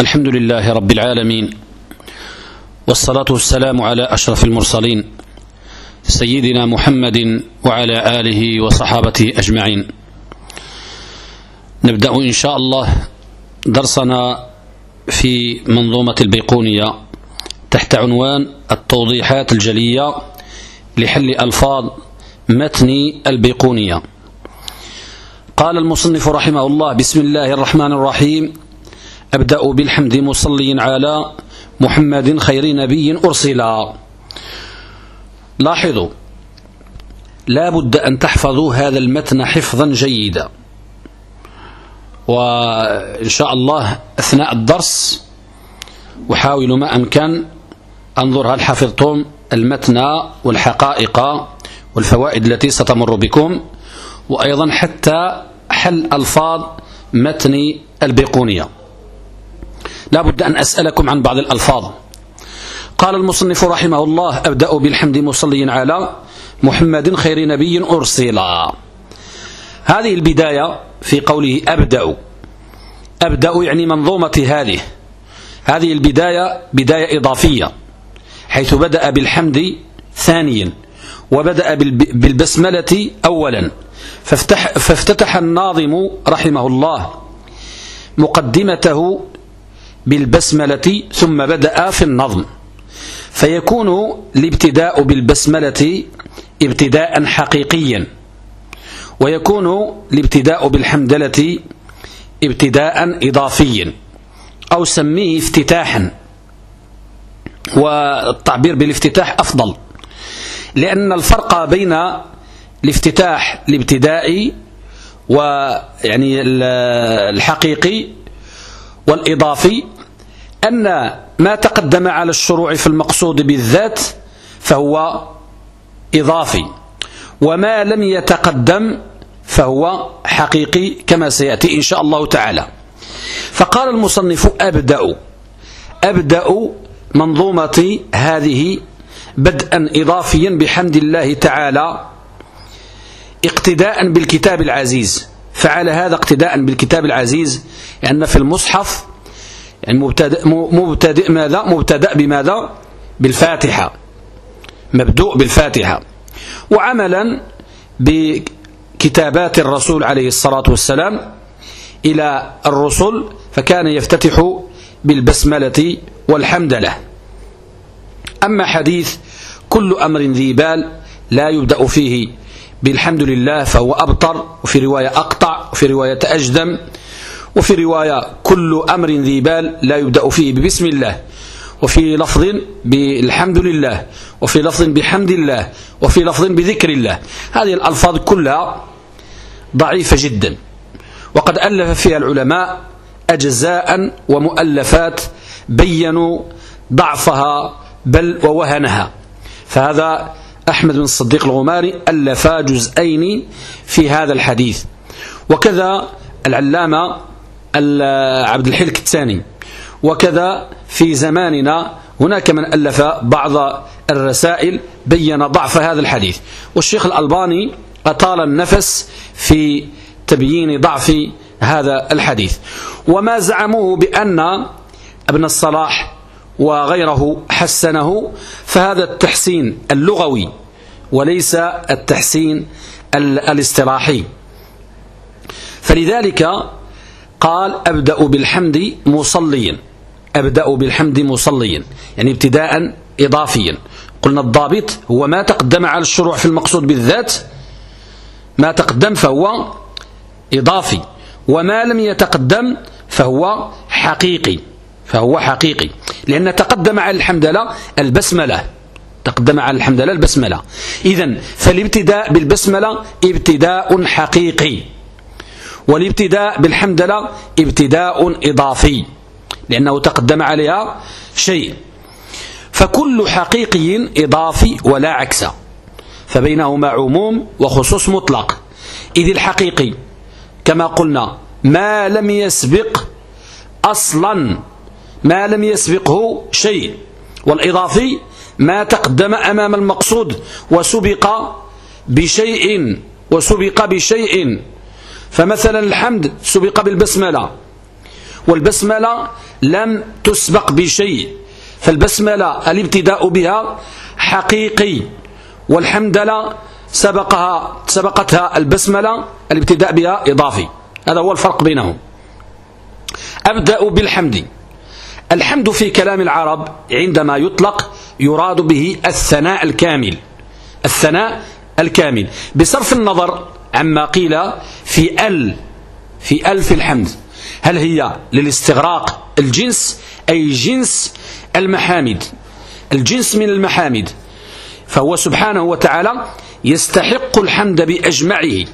الحمد لله رب العالمين والصلاة والسلام على أشرف المرسلين سيدنا محمد وعلى آله وصحابته أجمعين. نبدأ إن شاء الله درسنا في منظومة البيقونية تحت عنوان التوضيحات الجلية لحل ألفاظ متن البيقونية. قال المصنف رحمه الله بسم الله الرحمن الرحيم أبدأ بالحمد مصلي على محمد خير نبي أرسلا لاحظوا لا بد أن تحفظوا هذا المتن حفظا جيدا. وإن شاء الله أثناء الدرس وحاولوا ما أمكن أنظر هل حفظتم المتن والحقائق والفوائد التي ستمر بكم وأيضا حتى حل ألفاظ متن البيقونية. لا بد أن أسألكم عن بعض الألفاظ. قال المصنف رحمه الله أبدأ بالحمد مصلي على محمد خير نبي أرسلا. هذه البداية في قوله أبدأ. أبدأ يعني منظومة هذه. هذه البداية بداية إضافية حيث بدأ بالحمد ثانيا وبدأ بالبسملة أولا. فافتح فافتتح الناظم رحمه الله مقدمته بالبسملة ثم بدأ في النظم. فيكون الابتداء بالبسملة ابتداء حقيقيا ويكون الابتداء بالحمدلة ابتداء إضافيا أو سميه افتتاحا والتعبير بالافتتاح أفضل. لأن الفرق بين الافتتاح الابتدائي ويعني الحقيقي والإضافي أن ما تقدم على الشروع في المقصود بالذات فهو إضافي وما لم يتقدم فهو حقيقي كما سيأتي إن شاء الله تعالى. فقال المصنف أبدأ أبدأ منظومة هذه بدءا إضافيا بحمد الله تعالى اقتداء بالكتاب العزيز. فعل هذا اقتداء بالكتاب العزيز لأن في المصحف يعني مبتدأ, مبتدأ ماذا؟ مبتدأ بماذا؟ بالفاتحة. مبدوء بالفاتحة. وعملا بكتابات الرسول عليه الصلاة والسلام إلى الرسل فكان يفتتح بالبسملة والحمدلة. أما حديث كل أمر ذي بال لا يبدأ فيه بالحمد لله فهو أبطر وفي رواية أقطع وفي رواية أجدم وفي رواية كل أمر ذي بال لا يبدأ فيه ببسم الله وفي لفظ بالحمد لله وفي لفظ بحمد الله وفي لفظ بذكر الله. هذه الألفاظ كلها ضعيفة جدا. وقد ألف فيها العلماء أجزاء ومؤلفات بينوا ضعفها بل ووهنها. فهذا أحمد بن الصديق الغماري ألف جزئين في هذا الحديث. وكذا العلامة عبد الحلك الثاني. وكذا في زماننا هناك من ألف بعض الرسائل بين ضعف هذا الحديث. والشيخ الألباني أطال النفس في تبيين ضعف هذا الحديث. وما زعموه بأن ابن الصلاح وغيره حسنه فهذا التحسين اللغوي وليس التحسين الاصطلاحي. فلذلك قال أبدأ بالحمد مصليا. أبدأ بالحمد مصليا. يعني ابتداء إضافيا. قلنا الضابط هو ما تقدم على الشروع في المقصود بالذات. ما تقدم فهو إضافي. وما لم يتقدم فهو حقيقي. فهو حقيقي. لأن تقدم على الحمدلة البسملة. تقدم على الحمدلة البسملة. إذا فالابتداء بالبسملة ابتداء حقيقي. والابتداء بالحمدلة ابتداء إضافي لأنه تقدم عليها شيء. فكل حقيقي إضافي ولا عكس فبينهما عموم وخصوص مطلق. إذ الحقيقي كما قلنا ما لم يسبق أصلا ما لم يسبقه شيء. والإضافي ما تقدم أمام المقصود وسبق بشيء وسبق بشيء. فمثلا الحمد سبق بالبسملة والبسملة لم تسبق بشيء فالبسملة الابتداء بها حقيقي والحمدلة سبقها سبقتها البسملة الابتداء بها إضافي هذا هو الفرق بينهم. أبدأ بالحمد الحمد في كلام العرب عندما يطلق يراد به الثناء الكامل الثناء الكامل بصرف النظر عما قيل في ال في ال في الحمد. هل هي للاستغراق الجنس أي جنس المحامد؟ الجنس من المحامد. فهو سبحانه وتعالى يستحق الحمد بأجمعه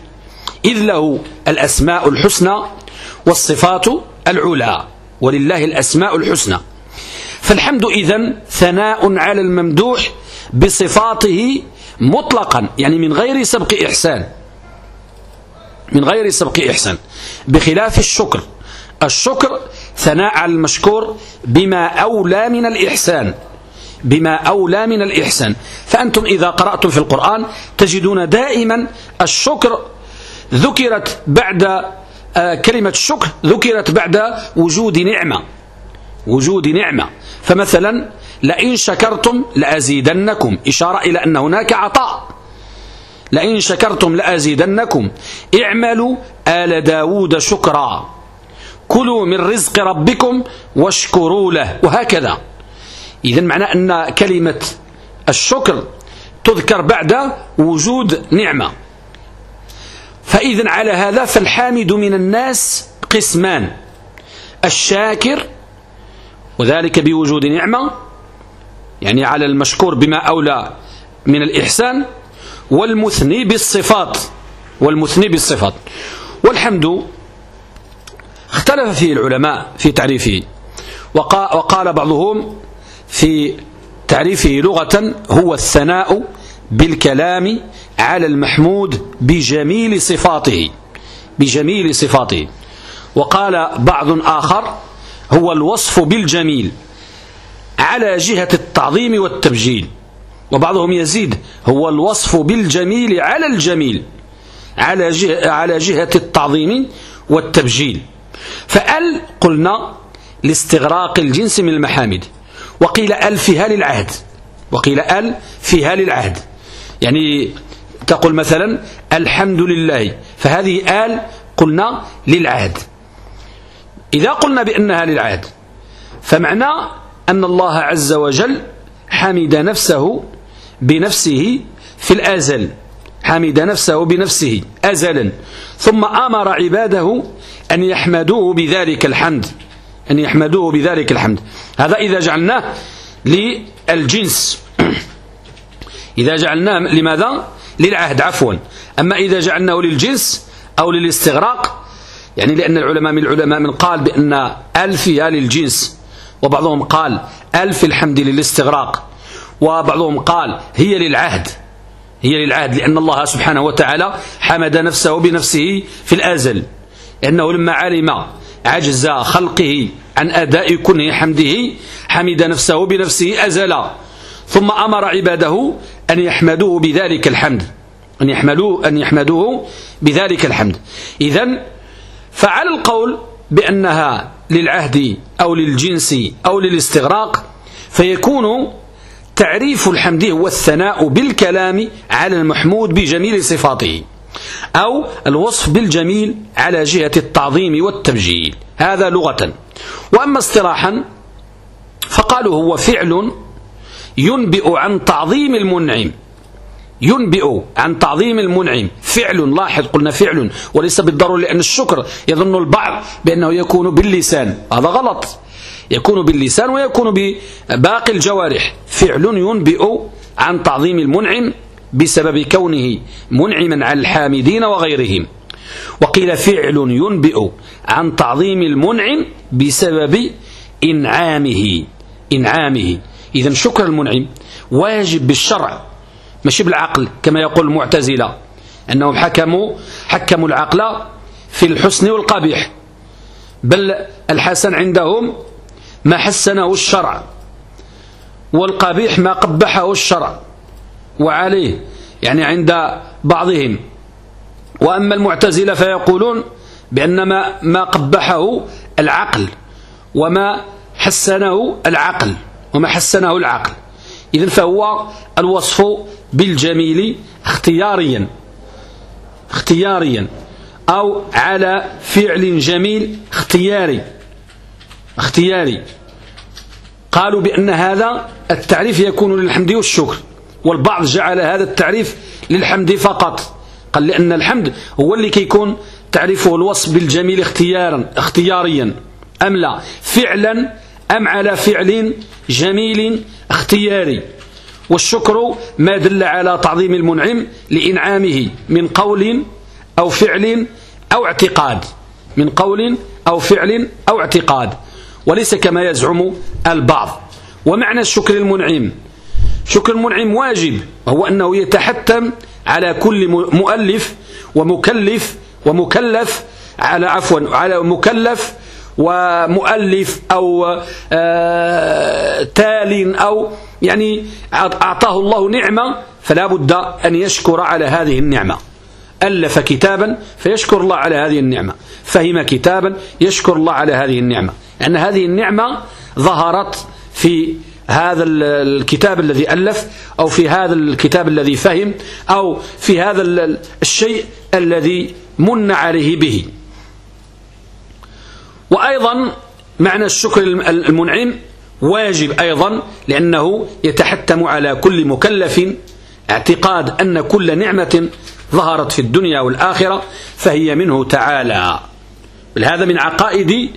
إذ له الأسماء الحسنى والصفات العلى ولله الأسماء الحسنى. فالحمد إذن ثناء على الممدوح بصفاته مطلقا يعني من غير سبق إحسان. من غير سبق إحسان. بخلاف الشكر. الشكر ثناء على المشكور بما أولى من الإحسان. بما أولى من الإحسان. فأنتم إذا قرأتم في القرآن تجدون دائما الشكر ذكرت بعد آه، كلمة الشكر ذكرت بعد وجود نعمة. وجود نعمة. فمثلا لئن شكرتم لأزيدنكم. إشارة إلى أن هناك عطاء. لئن شكرتم لأزيدنكم. اعملوا آل داود شكرا. كلوا من رزق ربكم واشكروا له. وهكذا. إذا معنى أن كلمة الشكر تذكر بعد وجود نعمة. فإذا على هذا فالحامد من الناس قسمان. الشاكر وذلك بوجود نعمة. يعني على المشكور بما أولى من الإحسان. والمثني بالصفات والمثني بالصفات. والحمد اختلف فيه العلماء في تعريفه. وقال بعضهم في تعريفه لغة هو الثناء بالكلام على المحمود بجميل صفاته بجميل صفاته. وقال بعض آخر هو الوصف بالجميل على جهة التعظيم والتبجيل. وبعضهم يزيد. هو الوصف بالجميل على الجميل على جهة, على جهة التعظيم والتبجيل. فأل قلنا لاستغراق الجنس من المحامد. وقيل أل فيها للعهد وقيل أل فيها للعهد يعني تقول مثلا الحمد لله. فهذه آل قلنا للعهد. إذا قلنا بأنها للعهد فمعنى أن الله عز وجل حمد نفسه بنفسه في الأزل. حمد نفسه بنفسه أزلا. ثم أمر عباده أن يحمدوه بذلك الحمد. أن يحمدوه بذلك الحمد. هذا إذا جعلناه للجنس. إذا جعلناه لماذا؟ للعهد عفوا. أما إذا جعلناه للجنس أو للاستغراق يعني لأن العلماء من العلماء من قال بأن ألف هي للجنس. وبعضهم قال ألف الحمد للاستغراق. وبعضهم قال هي للعهد هي للعهد لأن الله سبحانه وتعالى حمد نفسه بنفسه في الأزل لأنه لما علم عجز خلقه عن أداء كنه حمده حمد نفسه بنفسه أزلا ثم أمر عباده أن يحمدوه بذلك الحمد أن يحملوه أن يحمدوه بذلك الحمد. إذا فعلى القول بأنها للعهد أو للجنس أو للاستغراق فيكون تعريف الحمد هو الثناء بالكلام على المحمود بجميل صفاته أو الوصف بالجميل على جهة التعظيم والتبجيل هذا لغة. وأما اصطلاحا فقالوا هو فعل ينبئ عن تعظيم المنعم ينبئ عن تعظيم المنعم. فعل لاحظ قلنا فعل وليس بالضرورة لأن الشكر يظن البعض بأنه يكون باللسان هذا غلط. يكون باللسان ويكون بباقي الجوارح. فعل ينبئ عن تعظيم المنعم بسبب كونه منعما على الحامدين وغيرهم. وقيل فعل ينبئ عن تعظيم المنعم بسبب إنعامه. إنعامه. إذا شكر المنعم واجب بالشرع. ماشي بالعقل كما يقول المعتزلة أنهم حكموا حكموا العقل في الحسن والقبيح. بل الحسن عندهم ما حسنه الشرع والقبيح ما قبحه الشرع وعليه يعني عند بعضهم. وأما المعتزلة فيقولون بأن ما, ما قبحه العقل وما حسنه العقل وما حسنه العقل. إذن فهو الوصف بالجميل اختياريا اختياريا أو على فعل جميل اختياري. اختياري. قالوا بأن هذا التعريف يكون للحمد والشكر والبعض جعل هذا التعريف للحمد فقط. قال لأن الحمد هو اللي كيكون تعريفه الوصف بالجميل اختيارا اختياريا. أم لا؟ فعلا أم على فعل جميل اختياري. والشكر ما دل على تعظيم المنعم لإنعامه من قول أو فعل أو اعتقاد. من قول أو فعل أو اعتقاد. وليس كما يزعم البعض. ومعنى الشكر المنعم. شكر المنعم واجب وهو أنه يتحتم على كل مؤلف ومكلف ومكلف على عفوا على مكلف ومؤلف أو آه تال أو يعني أعطاه الله نعمة فلا بد أن يشكر على هذه النعمة. ألف كتابا فيشكر الله على هذه النعمة. فهم كتابا يشكر الله على هذه النعمة. لأن هذه النعمة ظهرت في هذا الكتاب الذي ألف أو في هذا الكتاب الذي فهم أو في هذا الشيء الذي من عليه به. وأيضا معنى الشكر المنعم واجب أيضا لأنه يتحتم على كل مكلف اعتقاد أن كل نعمة ظهرت في الدنيا والآخرة فهي منه تعالى. بل هذا من عقائد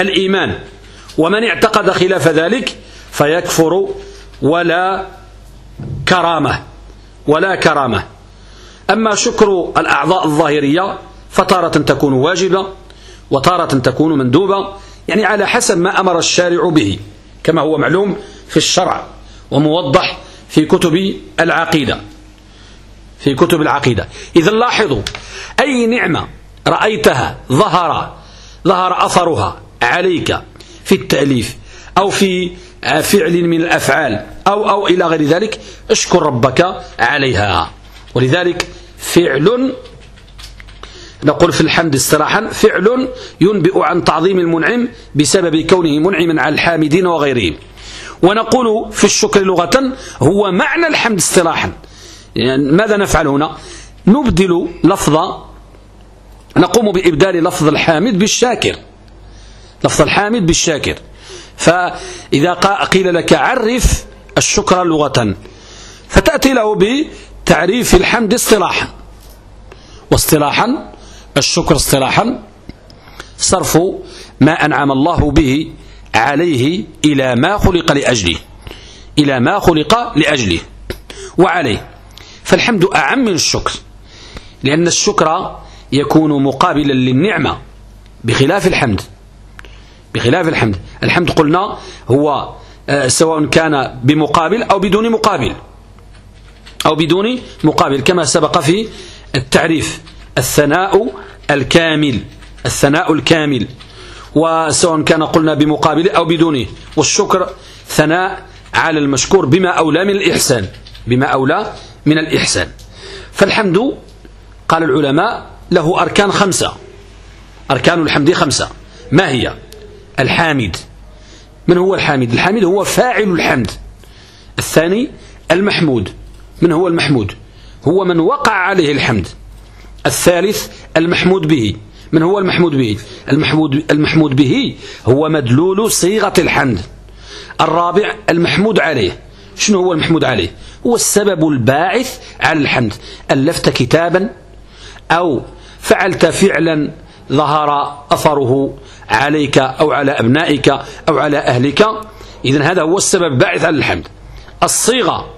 الإيمان. ومن اعتقد خلاف ذلك فيكفر ولا كرامة. ولا كرامة. أما شكر الأعضاء الظاهرية فتارة تكون واجبة وتارة تكون مندوبة يعني على حسب ما أمر الشارع به كما هو معلوم في الشرع وموضح في كتب العقيدة. في كتب العقيدة. إذا لاحظوا أي نعمة رأيتها ظهر ظهر أثرها عليك في التأليف أو في فعل من الأفعال أو, أو إلى غير ذلك اشكر ربك عليها. ولذلك فعل نقول في الحمد استراحا فعل ينبئ عن تعظيم المنعم بسبب كونه منعما على الحامدين وغيرهم. ونقول في الشكر لغة هو معنى الحمد استراحا. يعني ماذا نفعل هنا؟ نبدل لفظ نقوم بإبدال لفظ الحامد بالشاكر. لفظ الحامد بالشاكر. فإذا قيل لك عرف الشكر لغة. فتأتي له بتعريف الحمد اصطلاحا. واصطلاحا الشكر اصطلاحا. صرف ما أنعم الله به عليه إلى ما خلق لأجله. إلى ما خلق لأجله. وعليه. فالحمد أعم من الشكر. لأن الشكر يكون مقابلا للنعمة بخلاف الحمد. بخلاف الحمد. الحمد قلنا هو آه، سواء كان بمقابل أو بدون مقابل. أو بدون مقابل كما سبق في التعريف. الثناء الكامل. الثناء الكامل. وسواء كان قلنا بمقابل أو بدونه والشكر ثناء على المشكور بما أولى من الإحسان. بما أولى من الإحسان. فالحمد قال العلماء له أركان خمسة. أركان الحمد خمسة. ما هي؟ الحامد. من هو الحامد؟ الحامد هو فاعل الحمد. الثاني المحمود. من هو المحمود؟ هو من وقع عليه الحمد. الثالث المحمود به. من هو المحمود به؟ المحمود, المحمود به هو مدلول صيغة الحمد. الرابع المحمود عليه. شنو هو المحمود عليه؟ هو السبب الباعث على الحمد. ألفت كتابا أو فعلت فعلا ظهر أثره عليك أو على أبنائك أو على أهلك. إذن هذا هو السبب باعث على الحمد. الصيغة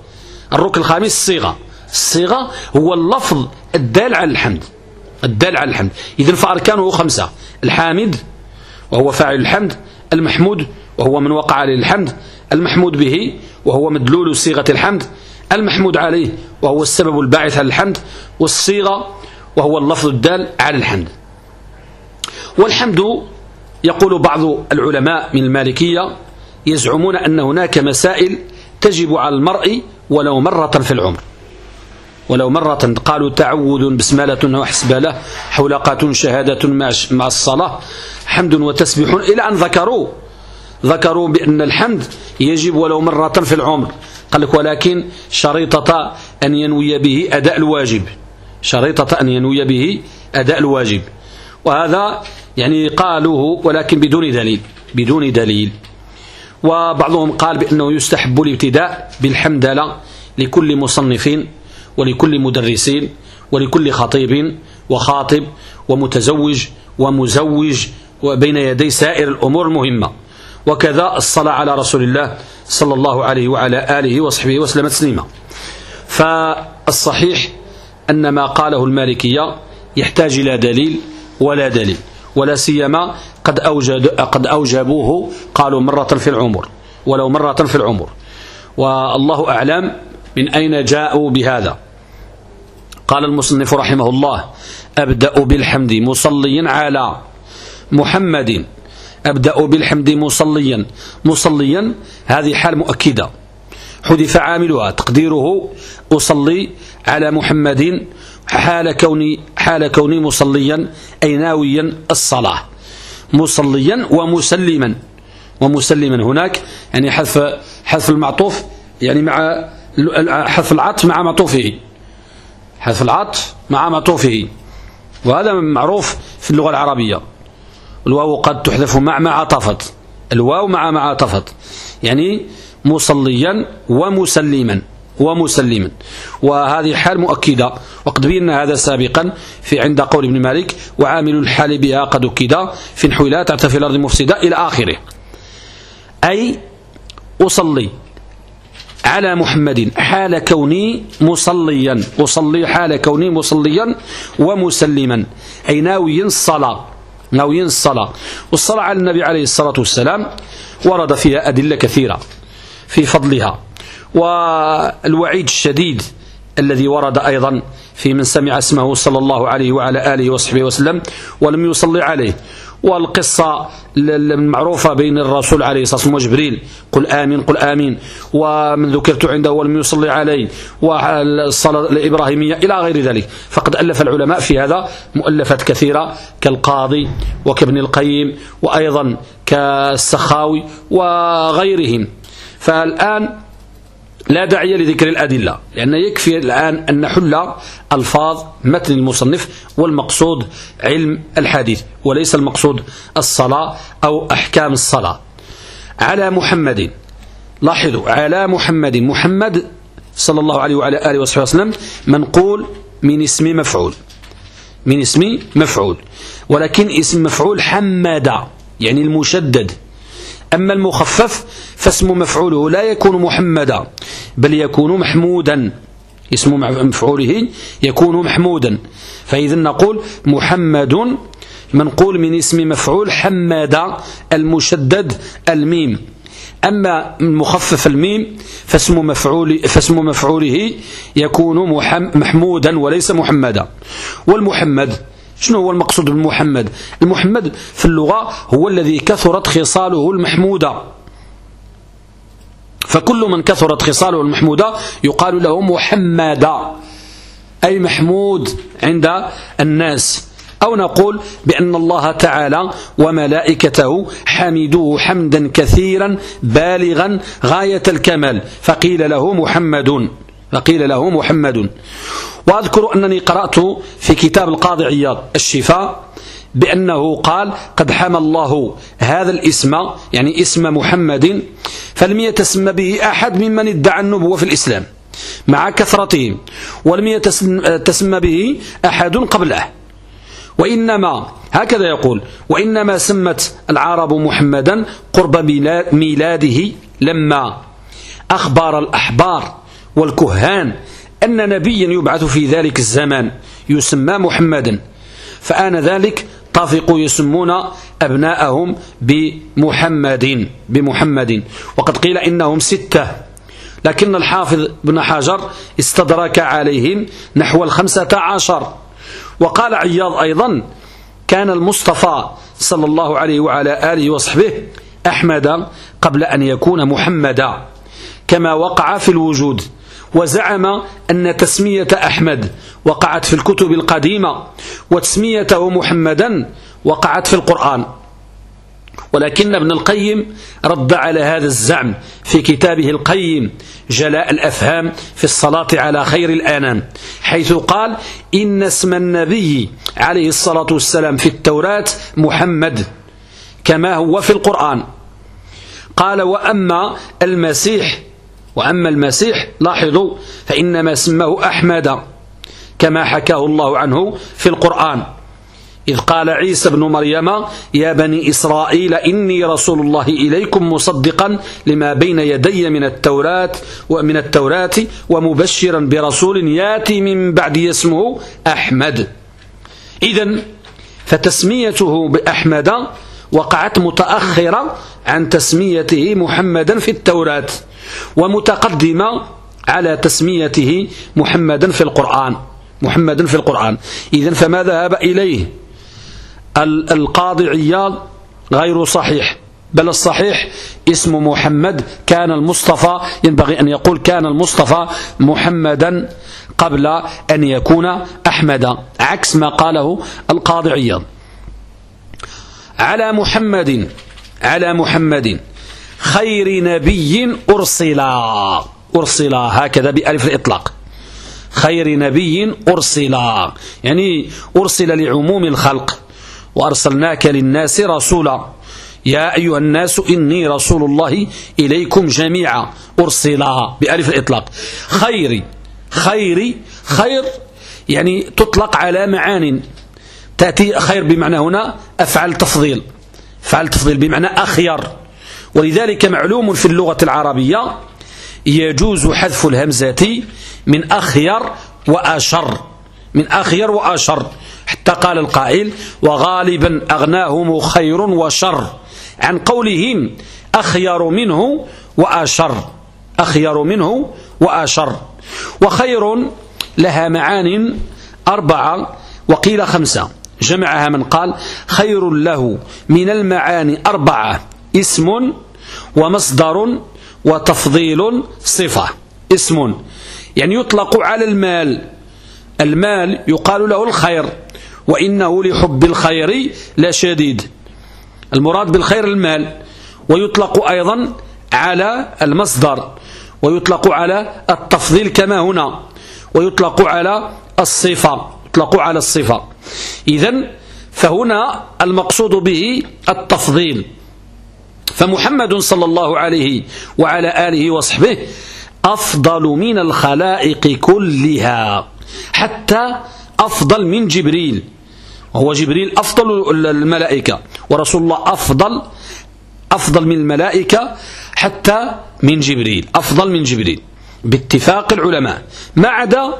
الركن الخامس الصيغة الصيغة هو اللفظ الدال على الحمد. الدال على الحمد. إذن فأركانه خمسة. الحامد وهو فاعل الحمد المحمود وهو من وقع عليه الحمد المحمود به وهو مدلول صيغة الحمد المحمود عليه وهو السبب الباعث على الحمد والصيغة وهو اللفظ الدال على الحمد. والحمد يقول بعض العلماء من المالكية يزعمون أن هناك مسائل تجب على المرء ولو مرة في العمر. ولو مرة قالوا تعود بسمالة وحسبالة حلقة شهادة مع الصلاة حمد وتسبيح إلى أن ذكروا. ذكروا بأن الحمد يجب ولو مرة في العمر. قال لك ولكن شريطة أن ينوي به أداء الواجب. شريطة أن ينوي به أداء الواجب. وهذا يعني قالوه ولكن بدون دليل بدون دليل. وبعضهم قال بأنه يستحب الابتداء بالحمدلة لكل مصنف ولكل مدرسين ولكل خطيب وخاطب ومتزوج ومزوج وبين يدي سائر الأمور المهمة. وكذا الصلاة على رسول الله صلى الله عليه وعلى آله وصحبه وسلم تسليما. فالصحيح أن ما قاله المالكية يحتاج إلى دليل ولا دليل. ولا سيما قد, أوجد قد أوجبوه قالوا مرة في العمر ولو مرة في العمر. والله أعلم من أين جاءوا بهذا. قال المصنف رحمه الله أبدأ بالحمد مصليا على محمد. أبدأ بالحمد مصليا. مصليا هذه حال مؤكدة. حذف عاملها تقديره أصلي على محمد حال كوني حال كوني مصليا أي ناويا الصلاة. مصليا ومسلما. ومسلما هناك يعني حذف حذف المعطوف يعني مع حذف العطف مع معطوفه حذف العطف مع معطوفه وهذا معروف في اللغة العربية. الواو قد تحذف مع ما عطفت الواو مع ما عطفت يعني مصليا ومسلما. ومسلما وهذه حال مؤكدة. وقد بينا هذا سابقا في عند قول ابن مالك وعامل الحال بها قد أكد في نحو لا تعتفي الأرض مفسدة إلى آخره. أي أصلي على محمد حال كوني مصليا. أصلي حال كوني مصليا ومسلما. أي ناوي الصلاة ناوي الصلاة والصلاة على النبي عليه الصلاة والسلام ورد فيها أدلة كثيرة في فضلها. والوعيد الشديد الذي ورد أيضا في من سمع اسمه صلى الله عليه وعلى آله وصحبه وسلم ولم يصلي عليه. والقصة المعروفة بين الرسول عليه الصلاة والسلام وجبريل قل آمين قل آمين. ومن ذكرت عنده ولم يصلي عليه. والصلاة الإبراهيمية إلى غير ذلك. فقد ألف العلماء في هذا مؤلفات كثيرة كالقاضي وكابن القيم وأيضا كالسخاوي وغيرهم. فالآن لا داعي لذكر الأدلة لأن يكفي الآن أن نحل ألفاظ متن المصنف والمقصود علم الحديث وليس المقصود الصلاة أو أحكام الصلاة. على محمد لاحظوا على محمد محمد صلى الله عليه وعلى آله وصحبه وسلم منقول من اسم مفعول من اسم مفعول ولكن اسم مفعول حمد يعني المشدد. أما المخفف فاسم مفعوله لا يكون محمدا بل يكون محمودا. اسم مفعوله يكون محمودا. فإذا نقول محمد منقول من اسم مفعول حمد المشدد الميم. أما مخفف الميم فاسم, مفعول فاسم مفعوله يكون محمودا وليس محمدا. والمحمد شنو هو المقصود بالمحمد المحمد في اللغة هو الذي كثرت خصاله المحمودة. فكل من كثرت خصاله المحمودة يقال له محمدا أي محمود عند الناس. أو نقول بأن الله تعالى وملائكته حمدوه حمدا كثيرا بالغا غاية الكمال. فقيل له محمد. فقيل له محمد. وأذكر أنني قرأت في كتاب القاضي عياض الشفاء بأنه قال قد حمى الله هذا الاسم يعني اسم محمد فلم يتسمى به أحد ممن ادعى النبوة في الإسلام مع كثرتهم ولم يتسمى به أحد قبله. وإنما هكذا يقول وإنما سمت العرب محمدا قرب ميلاده لما أخبار الأحبار والكهان أن نبيا يبعث في ذلك الزمان يسمى محمدا. فآن ذلك طافقوا يسمون أبناءهم بمحمد بمحمد وقد قيل إنهم ستة. لكن الحافظ بن حجر استدرك عليهم نحو الخمسة عشر. وقال عياض أيضا كان المصطفى صلى الله عليه وعلى آله وصحبه أحمد قبل أن يكون محمدا كما وقع في الوجود. وزعم أن تسمية أحمد وقعت في الكتب القديمة وتسميته محمدا وقعت في القرآن. ولكن ابن القيم رد على هذا الزعم في كتابه القيم جلاء الأفهام في الصلاة على خير الأنام حيث قال إن اسم النبي عليه الصلاة والسلام في التوراة محمد كما هو في القرآن. قال وأما المسيح وأما المسيح لاحظوا فإنما سماه أحمد كما حكاه الله عنه في القرآن. إذ قال عيسى بن مريم يا بني إسرائيل إني رسول الله إليكم مصدقا لما بين يدي من التوراة ومن التوراة ومبشرا برسول ياتي من بعد اسمه أحمد. إذا فتسميته بأحمد وقعت متأخرة عن تسميته محمدا في التوراة. ومتقدمة على تسميته محمدا في القرآن. محمدا في القرآن. إذا فما ذهب إليه القاضي عياض غير صحيح. بل الصحيح اسم محمد كان المصطفى. ينبغي أن يقول كان المصطفى محمدا قبل أن يكون أحمد. عكس ما قاله القاضي عياض على محمد على محمد خير نبي أرسلا. أرسلا هكذا بألف الإطلاق. خير نبي أرسلا. يعني أرسل لعموم الخلق. وأرسلناك للناس رسولا. يا أيها الناس إني رسول الله إليكم جميعا. أرسلا بألف الإطلاق. خير خير خير. يعني تطلق على معان. تأتي خير بمعنى هنا أفعل تفضيل. فعل تفضيل بمعنى أخير ولذلك معلوم في اللغة العربية يجوز حذف الهمزة من أخير وأشر من أخير وأشر. حتى قال القائل وغالبا أغناهم خير وشر. عن قولهم أخير منه وأشر أخير منه وأشر. وخير لها معان أربعة وقيل خمسة. جمعها من قال خير له من المعاني أربعة. اسم ومصدر وتفضيل صفة اسم. يعني يطلق على المال. المال يقال له الخير وإنه لحب الخير لا شديد. المراد بالخير المال. ويطلق أيضا على المصدر ويطلق على التفضيل كما هنا. ويطلق على الصفة يطلق على الصفة. إذن فهنا المقصود به التفضيل. فمحمد صلى الله عليه وعلى آله وصحبه أفضل من الخلائق كلها حتى أفضل من جبريل. وهو جبريل أفضل الملائكة ورسول الله أفضل أفضل من الملائكة حتى من جبريل أفضل من جبريل. باتفاق العلماء ما عدا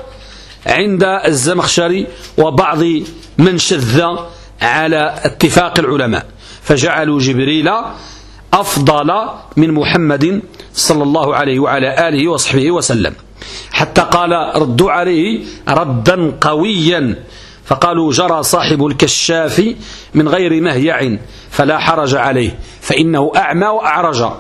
عند الزمخشري وبعض من شذ على اتفاق العلماء فجعلوا جبريل أفضل من محمد صلى الله عليه وعلى آله وصحبه وسلم. حتى قال ردوا عليه ردا قويا. فقالوا جرى صاحب الكشاف من غير مهيع فلا حرج عليه فإنه أعمى وأعرج.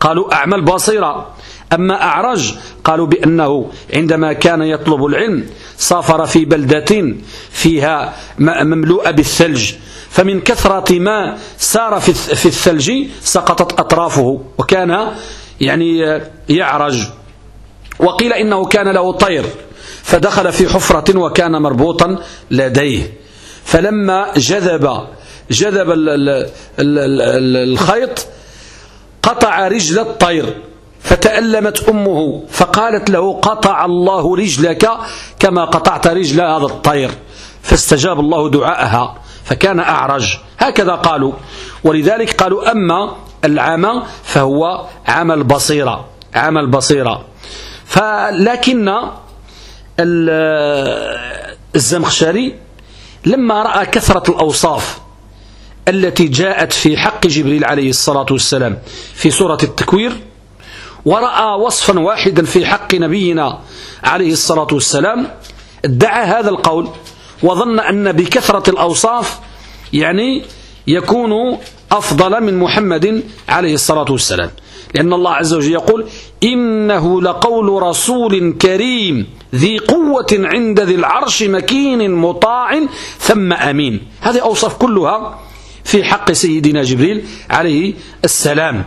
قالوا أعمى البصيرة. أما أعرج قالوا بأنه عندما كان يطلب العلم سافر في بلدة فيها مملوءة بالثلج. فمن كثرة ما سار في الثلج سقطت أطرافه وكان يعني يعرج. وقيل إنه كان له طير فدخل في حفرة وكان مربوطا لديه. فلما جذب جذب الخيط قطع رجل الطير فتألمت أمه فقالت له قطع الله رجلك كما قطعت رجل هذا الطير. فاستجاب الله دعاءها. فكان أعرج. هكذا قالوا. ولذلك قالوا أما العمى فهو عمى البصيرة عمى البصيرة فلكن الزمخشري لما رأى كثرة الأوصاف التي جاءت في حق جبريل عليه الصلاة والسلام في سورة التكوير ورأى وصفا واحدا في حق نبينا عليه الصلاة والسلام ادعى هذا القول. وظن أن بكثرة الأوصاف يعني يكون أفضل من محمد عليه الصلاة والسلام. لأن الله عز وجل يقول إنه لقول رسول كريم ذي قوة عند ذي العرش مكين مطاع ثم أمين. هذه أوصاف كلها في حق سيدنا جبريل عليه السلام.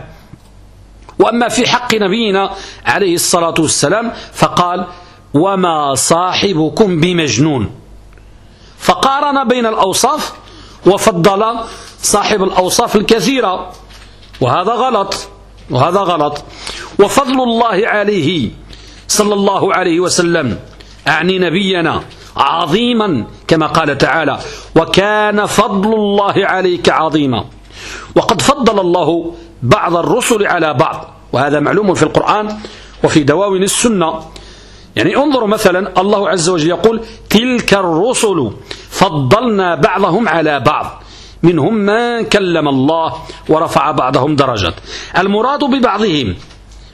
وأما في حق نبينا عليه الصلاة والسلام فقال وما صاحبكم بمجنون. فقارن بين الأوصاف وفضل صاحب الأوصاف الكثيرة. وهذا غلط. وهذا غلط. وفضل الله عليه صلى الله عليه وسلم. أعني نبينا عظيما كما قال تعالى وكان فضل الله عليك عظيما وقد فضل الله بعض الرسل على بعض. وهذا معلوم في القرآن وفي دواوين السنة. يعني انظروا مثلا الله عز وجل يقول تلك الرسل فضلنا بعضهم على بعض منهم من كلم الله ورفع بعضهم درجات. المراد ببعضهم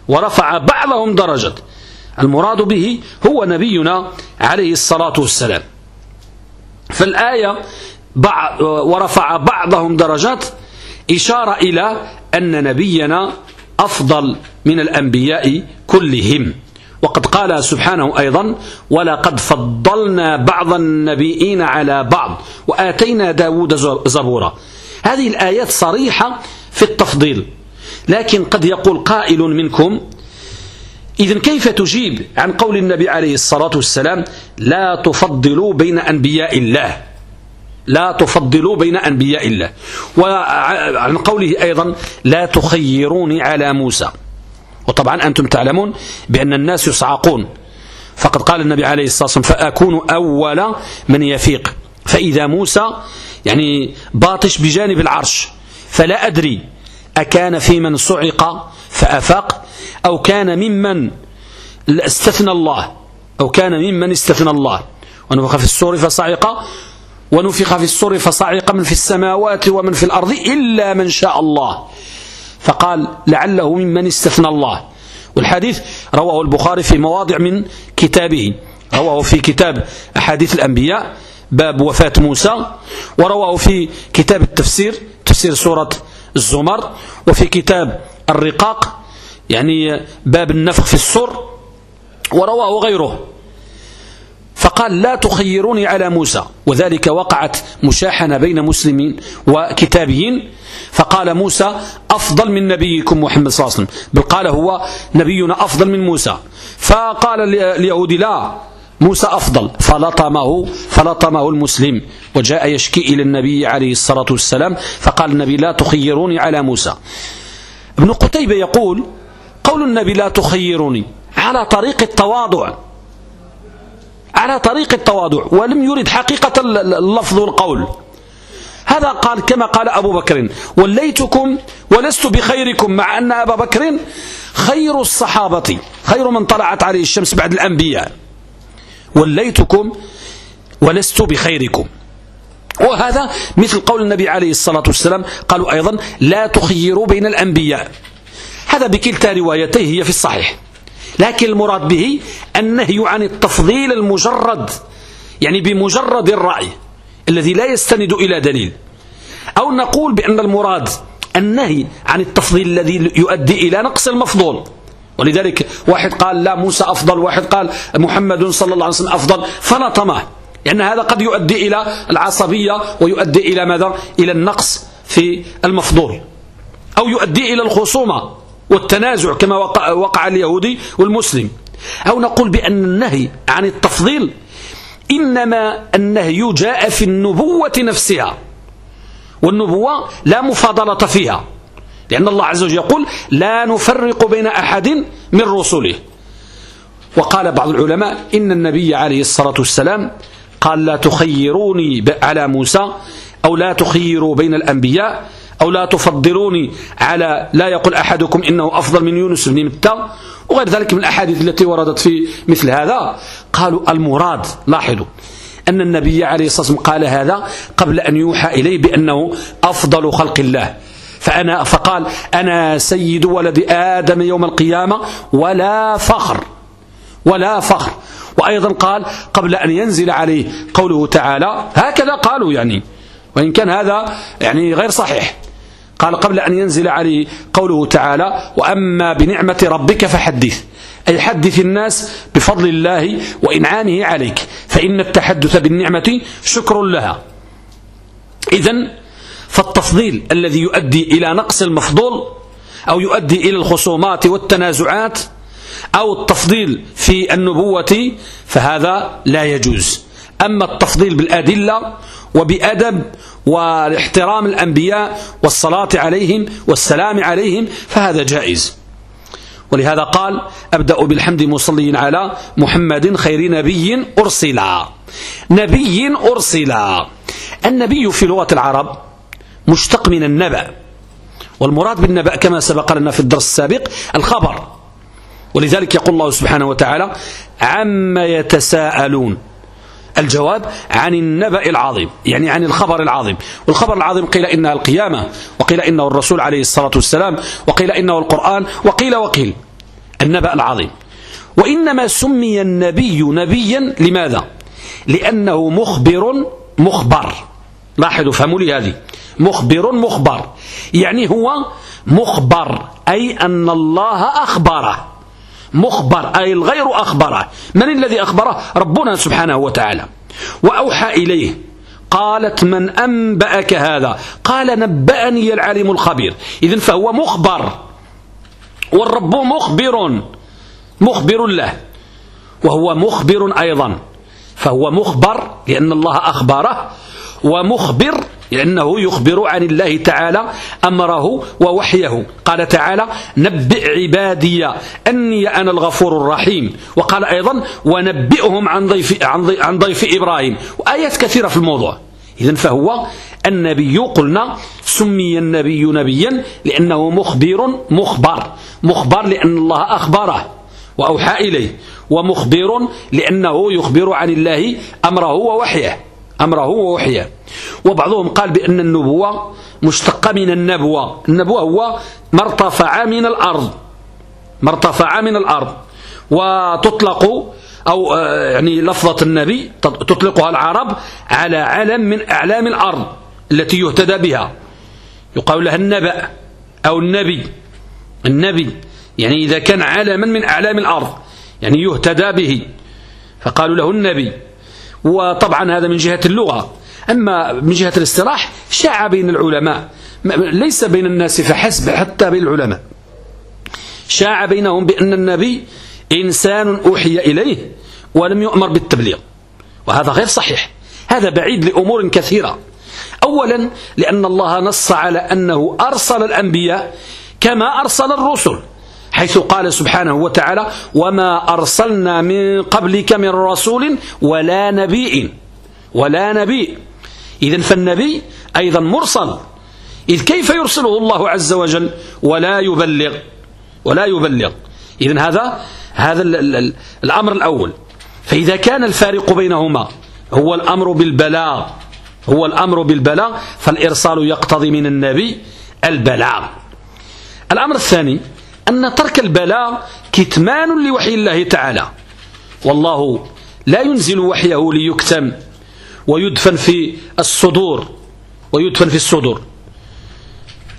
ورفع بعضهم درجات. المراد به هو نبينا عليه الصلاة والسلام. فالآية ورفع بعضهم درجات إشارة إلى أن نبينا أفضل من الأنبياء كلهم. وقد قال سبحانه أيضا ولقد فضلنا بعض النبيين على بعض وآتينا داود زبورا. هذه الآيات صريحة في التفضيل لكن قد يقول قائل منكم إذن كيف تجيب عن قول النبي عليه الصلاة والسلام لا تفضلوا بين أنبياء الله لا تفضلوا بين أنبياء الله. وعن قوله أيضا لا تخيروني على موسى. وطبعا أنتم تعلمون بأن الناس يصعقون. فقد قال النبي عليه الصلاة والسلام فأكون أول من يفيق. فإذا موسى يعني باطش بجانب العرش فلا أدري أكان في من صعق فأفاق أو كان ممن استثنى الله أو كان ممن استثنى الله. ونفخ في السور فصعق ونفخ في السور فصعق من في السماوات ومن في الأرض إلا من شاء الله. فقال لعله ممن استثنى الله. والحديث رواه البخاري في مواضع من كتابه. رواه في كتاب أحاديث الأنبياء باب وفاة موسى ورواه في كتاب التفسير تفسير سورة الزمر وفي كتاب الرقاق يعني باب النفخ في السر ورواه غيره. فقال لا تخيروني على موسى. وذلك وقعت مشاحنة بين مسلمين وكتابيين. فقال موسى أفضل من نبيكم محمد صلى الله عليه وسلم. بل قال هو نبينا أفضل من موسى. فقال اليهود لا موسى أفضل. فلطمه فلطمه المسلم. وجاء يشكي إلى النبي عليه الصلاة والسلام. فقال النبي لا تخيروني على موسى. ابن قتيبة يقول قول النبي لا تخيروني على طريق التواضع. على طريق التواضع ولم يرد حقيقة اللفظ والقول. هذا قال كما قال أبو بكر وليتكم ولست بخيركم مع أن أبا بكر خير الصحابة خير من طلعت عليه الشمس بعد الأنبياء. وليتكم ولست بخيركم. وهذا مثل قول النبي عليه الصلاة والسلام قالوا أيضا لا تخيروا بين الأنبياء. هذا بكلتا روايتيه هي في الصحيح. لكن المراد به النهي عن التفضيل المجرد يعني بمجرد الرأي الذي لا يستند إلى دليل. أو نقول بأن المراد النهي عن التفضيل الذي يؤدي إلى نقص المفضول. ولذلك واحد قال لا موسى أفضل واحد قال محمد صلى الله عليه وسلم أفضل فنطمه. لأن هذا قد يؤدي إلى العصبية ويؤدي إلى ماذا؟ إلى النقص في المفضول. أو يؤدي إلى الخصومة. والتنازع كما وقع, وقع اليهودي والمسلم. أو نقول بأن النهي عن التفضيل إنما النهي جاء في النبوة نفسها والنبوة لا مفاضلة فيها لأن الله عز وجل يقول لا نفرق بين أحد من رسله. وقال بعض العلماء إن النبي عليه الصلاة والسلام قال لا تخيروني على موسى أو لا تخيروا بين الأنبياء أو لا تفضلوني على لا يقول أحدكم إنه أفضل من يونس بن متى وغير ذلك من الأحاديث التي وردت في مثل هذا. قالوا المراد لاحظوا أن النبي عليه الصلاة والسلام قال هذا قبل أن يوحى إليه بأنه أفضل خلق الله. فأنا فقال أنا سيد ولد آدم يوم القيامة ولا فخر ولا فخر. وأيضا قال قبل أن ينزل عليه قوله تعالى هكذا قالوا يعني وإن كان هذا يعني غير صحيح. قال قبل أن ينزل عليه قوله تعالى وأما بنعمة ربك فحدث. أي حدث الناس بفضل الله وإنعامه عليك. فإن التحدث بالنعمة شكر لها. إذا فالتفضيل الذي يؤدي إلى نقص المفضول أو يؤدي إلى الخصومات والتنازعات أو التفضيل في النبوة فهذا لا يجوز. أما التفضيل بالأدلة وبأدب واحترام الأنبياء والصلاة عليهم والسلام عليهم فهذا جائز. ولهذا قال أبدأ بالحمد مصلي على محمد خير نبي أرسلا. نبي أرسلا. النبي في لغة العرب مشتق من النبأ والمراد بالنبأ كما سبق لنا في الدرس السابق الخبر. ولذلك يقول الله سبحانه وتعالى عما يتساءلون. الجواب عن النبأ العظيم يعني عن الخبر العظيم. والخبر العظيم قيل إنها القيامة وقيل إنه الرسول عليه الصلاة والسلام وقيل إنه القرآن وقيل وقيل. النبأ العظيم. وإنما سمي النبي نبيا لماذا؟ لأنه مخبر مخبر. لاحظوا فهموا لي هذه. مخبر مخبر. يعني هو مخبر أي أن الله أخبره. مخبر أي الغير أخبره. من الذي أخبره؟ ربنا سبحانه وتعالى. وأوحى إليه قالت من أنبأك هذا؟ قال نبأني العالم الخبير. إذن فهو مخبر. والرب مخبر مخبر له. وهو مخبر أيضا. فهو مخبر لأن الله أخبره. ومخبر لأنه يخبر عن الله تعالى أمره ووحيه. قال تعالى نبئ عبادي أني أنا الغفور الرحيم. وقال أيضا ونبئهم عن ضيف, عن ضيف إبراهيم. وآيات كثيرة في الموضوع. إذن فهو النبي قلنا سمي النبي نبيا لأنه مخبر مخبر. مخبر لأن الله أخبره وأوحى إليه. ومخبر لأنه يخبر عن الله أمره ووحيه. أمره ووحيه وبعضهم قال بأن النبوة مشتقة من النبوة. النبوة هو ما ارتفع من الأرض. ما ارتفع من الأرض. وتطلق أو آه، يعني لفظة النبي تطلقها العرب على علم من أعلام الأرض التي يهتدى بها. يقال لها النبأ أو النبي. النبي يعني إذا كان علما من أعلام الأرض يعني يهتدى به. فقالوا له النبي. وطبعا هذا من جهة اللغة. أما من جهة الاصطلاح شاع بين العلماء. ليس بين الناس فحسب حتى بين العلماء. شاع بينهم بأن النبي إنسان أوحي إليه ولم يؤمر بالتبليغ. وهذا غير صحيح. هذا بعيد لأمور كثيرة. أولا لأن الله نص على أنه أرسل الأنبياء كما أرسل الرسل. حيث قال سبحانه وتعالى وما أرسلنا من قبلك من رسول ولا نبي ولا نبي. إذن فالنبي أيضا مرسل. إذ كيف يرسله الله عز وجل؟ ولا يبلغ. ولا يبلغ. إذن هذا هذا الأمر الأول. فإذا كان الفارق بينهما هو الأمر بالبلاغ. هو الأمر بالبلاغ. فالإرسال يقتضي من النبي البلاغ. الأمر الثاني أن ترك البلاغ كتمان لوحي الله تعالى. والله لا ينزل وحيه ليكتم ويدفن في الصدور ويدفن في الصدور.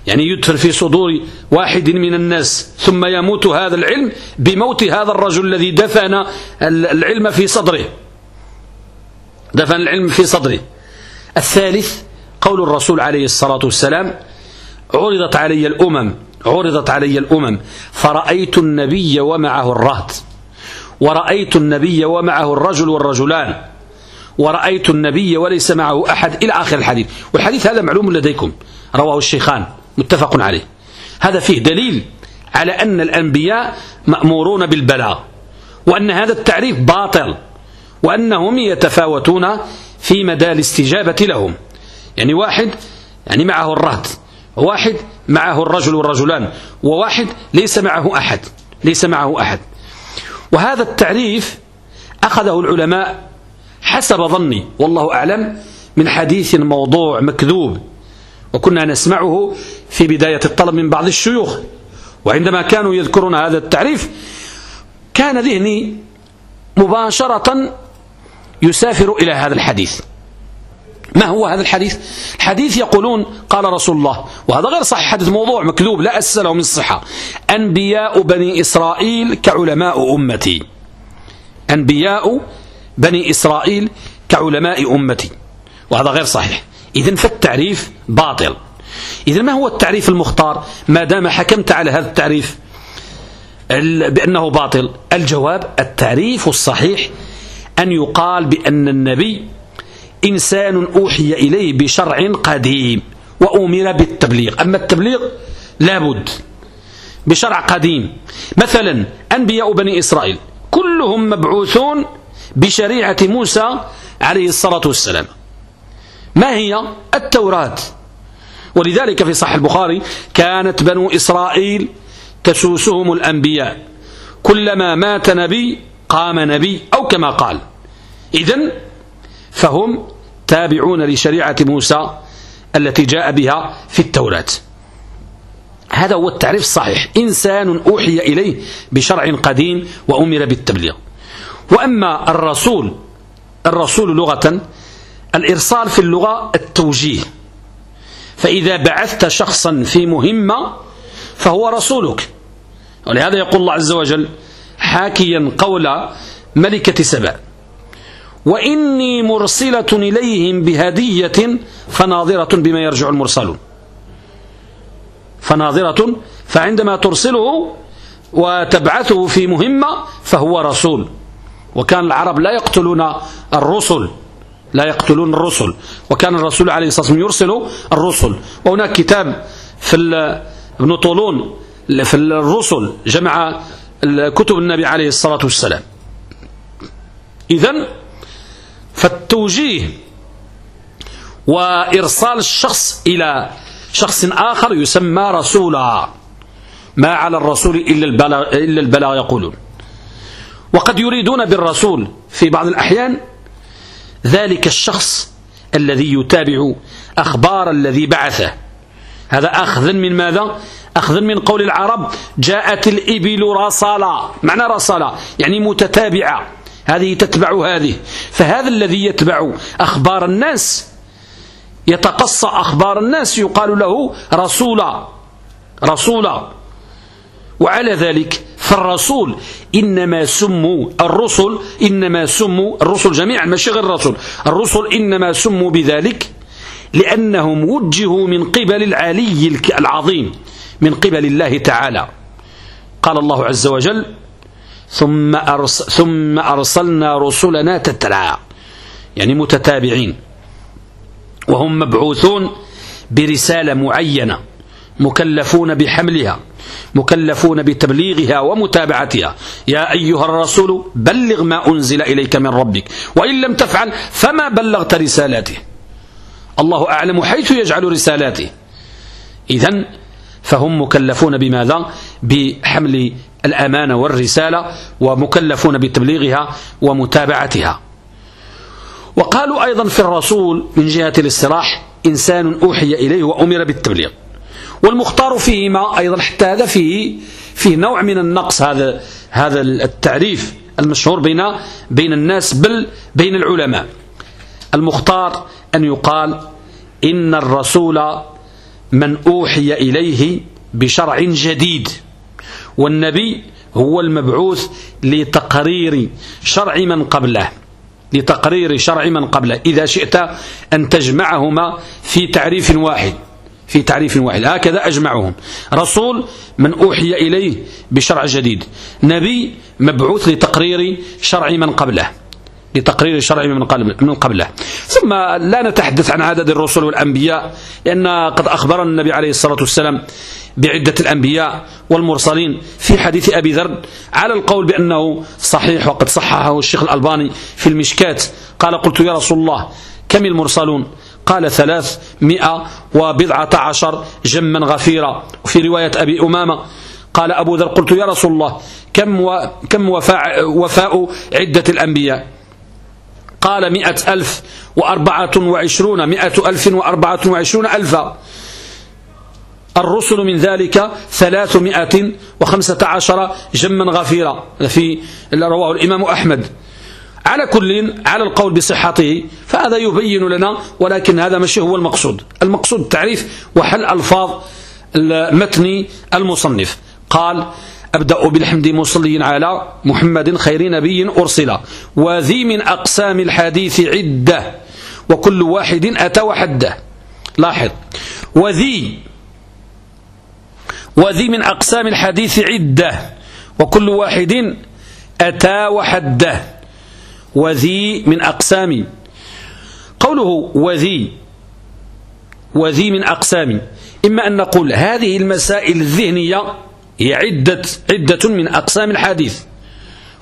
يعني يدفن في صدور واحد من الناس ثم يموت هذا العلم بموت هذا الرجل الذي دفن العلم في صدره. دفن العلم في صدره. الثالث قول الرسول عليه الصلاة والسلام عرضت علي الأمم عرضت علي الأمم فرأيت النبي ومعه الرهط ورأيت النبي ومعه الرجل والرجلان ورأيت النبي وليس معه أحد إلى آخر الحديث. والحديث هذا معلوم لديكم؟ رواه الشيخان متفق عليه. هذا فيه دليل على أن الأنبياء مأمورون بالبلاغ وأن هذا التعريف باطل وأنهم يتفاوتون في مدى الاستجابة لهم. يعني واحد يعني معه الرهط واحد معه الرجل والرجلان. وواحد ليس معه أحد. ليس معه أحد. وهذا التعريف أخذه العلماء حسب ظني والله أعلم من حديث موضوع مكذوب. وكنا نسمعه في بداية الطلب من بعض الشيوخ. وعندما كانوا يذكرون هذا التعريف كان ذهني مباشرة يسافر إلى هذا الحديث. ما هو هذا الحديث؟ الحديث يقولون قال رسول الله وهذا غير صحيح حديث موضوع مكذوب لا أسس له من الصحة. أنبياء بني إسرائيل كعلماء أمتي. أنبياء بني إسرائيل كعلماء أمتي. وهذا غير صحيح. إذن فالتعريف باطل. إذا ما هو التعريف المختار؟ ما دام حكمت على هذا التعريف بأنه باطل الجواب التعريف الصحيح أن يقال بأن النبي إنسان أوحي إليه بشرع قديم وأمر بالتبليغ. أما التبليغ لابد بشرع قديم. مثلا أنبياء بني إسرائيل كلهم مبعوثون بشريعة موسى عليه الصلاة والسلام. ما هي؟ التوراة. ولذلك في صحيح البخاري كانت بنو إسرائيل تسوسهم الأنبياء. كلما مات نبي قام نبي أو كما قال. إذن فهم تابعون لشريعة موسى التي جاء بها في التوراة. هذا هو التعريف الصحيح. إنسان أوحي إليه بشرع قديم وأمر بالتبليغ. وأما الرسول الرسول لغة الإرسال في اللغة التوجيه. فإذا بعثت شخصا في مهمة فهو رسولك. ولهذا يقول الله عز وجل حاكيا قول ملكة سبأ. وإني مرسلة إليهم بهدية فناظرة بما يرجع المرسلون. فناظرة فعندما ترسله وتبعثه في مهمة فهو رسول. وكان العرب لا يقتلون الرسل لا يقتلون الرسل. وكان الرسول عليه الصلاة والسلام يرسل الرسل. وهناك كتاب في ابن طولون في الرسل جمع كتب النبي عليه الصلاة والسلام. إذن فالتوجيه وإرسال الشخص إلى شخص آخر يسمى رسولا. ما على الرسول إلا البلاغ, إلا البلاغ يقولون. وقد يريدون بالرسول في بعض الأحيان ذلك الشخص الذي يتابع أخبار الذي بعثه. هذا أخذا من ماذا؟ أخذا من قول العرب جاءت الإبل رصالا. معنى رصالا يعني متتابعة. هذه تتبع هذه. فهذا الذي يتبع أخبار الناس يتقصى أخبار الناس يقال له رسولا رسولا. وعلى ذلك فالرسول إنما سموا الرسل إنما سموا الرسل جميعا ماشي غير الرسل الرسل إنما سموا بذلك لأنهم وجهوا من قبل العلي العظيم من قبل الله تعالى. قال الله عز وجل ثم, ثم أرسلنا رسلنا تترى يعني متتابعين وهم مبعوثون برسالة معينة مكلفون بحملها مكلفون بتبليغها ومتابعتها. يا أيها الرسول بلغ ما أنزل إليك من ربك وإن لم تفعل فما بلغت رسالاته. الله أعلم حيث يجعل رسالاته. إذن فهم مكلفون بماذا؟ بحمل الأمانة والرسالة ومكلفون بتبليغها ومتابعتها. وقالوا أيضا في الرسول من جهة الاستراح إنسان أوحي إليه وأمر بالتبليغ. والمختار فيهما أيضا حتى هذا فيه فيه نوع من النقص هذا هذا التعريف المشهور بين بين الناس بل بين العلماء. المختار أن يقال إن الرسول من أوحي إليه بشرع جديد. والنبي هو المبعوث لتقرير شرع من قبله لتقرير شرع من قبله. إذا شئت أن تجمعهما في تعريف واحد في تعريف واحد. هكذا أجمعهم. رسول من أوحي إليه بشرع جديد. نبي مبعوث لتقرير شرع من قبله. لتقرير الشرع من قبله. ثم لا نتحدث عن عدد الرسل والأنبياء لأن قد أخبرنا النبي عليه الصلاة والسلام بعدة الأنبياء والمرسلين في حديث أبي ذر على القول بأنه صحيح وقد صححه الشيخ الألباني في المشكات. قال قلت يا رسول الله كم المرسلون قال ثلاثمائة وبضعة عشر جما غفيرا. وفي رواية أبي أمامة قال أبو ذر قلت يا رسول الله كم, وفاء عدة الأنبياء؟ قال مئة ألف وأربعة وعشرون مئة ألف وأربعة وعشرون ألفا. الرسل من ذلك ثلاثمائة وخمسة عشر جما غفيرا. في رواه الإمام أحمد. على كل على القول بصحته فهذا يبين لنا ولكن هذا مش هو المقصود. المقصود التعريف وحل ألفاظ المتن المصنف. قال أبدأ بالحمد مصلي على محمد خير نبي أرسل وذي من أقسام الحديث عدة وكل واحد أتى وحده. لاحظ وذي وذي من أقسام الحديث عدة وكل واحد أتى وحده. وذي من أقسام قوله وذي وذي من أقسام إما أن نقول هذه المسائل الذهنية هي عدة, عدة من أقسام الحديث.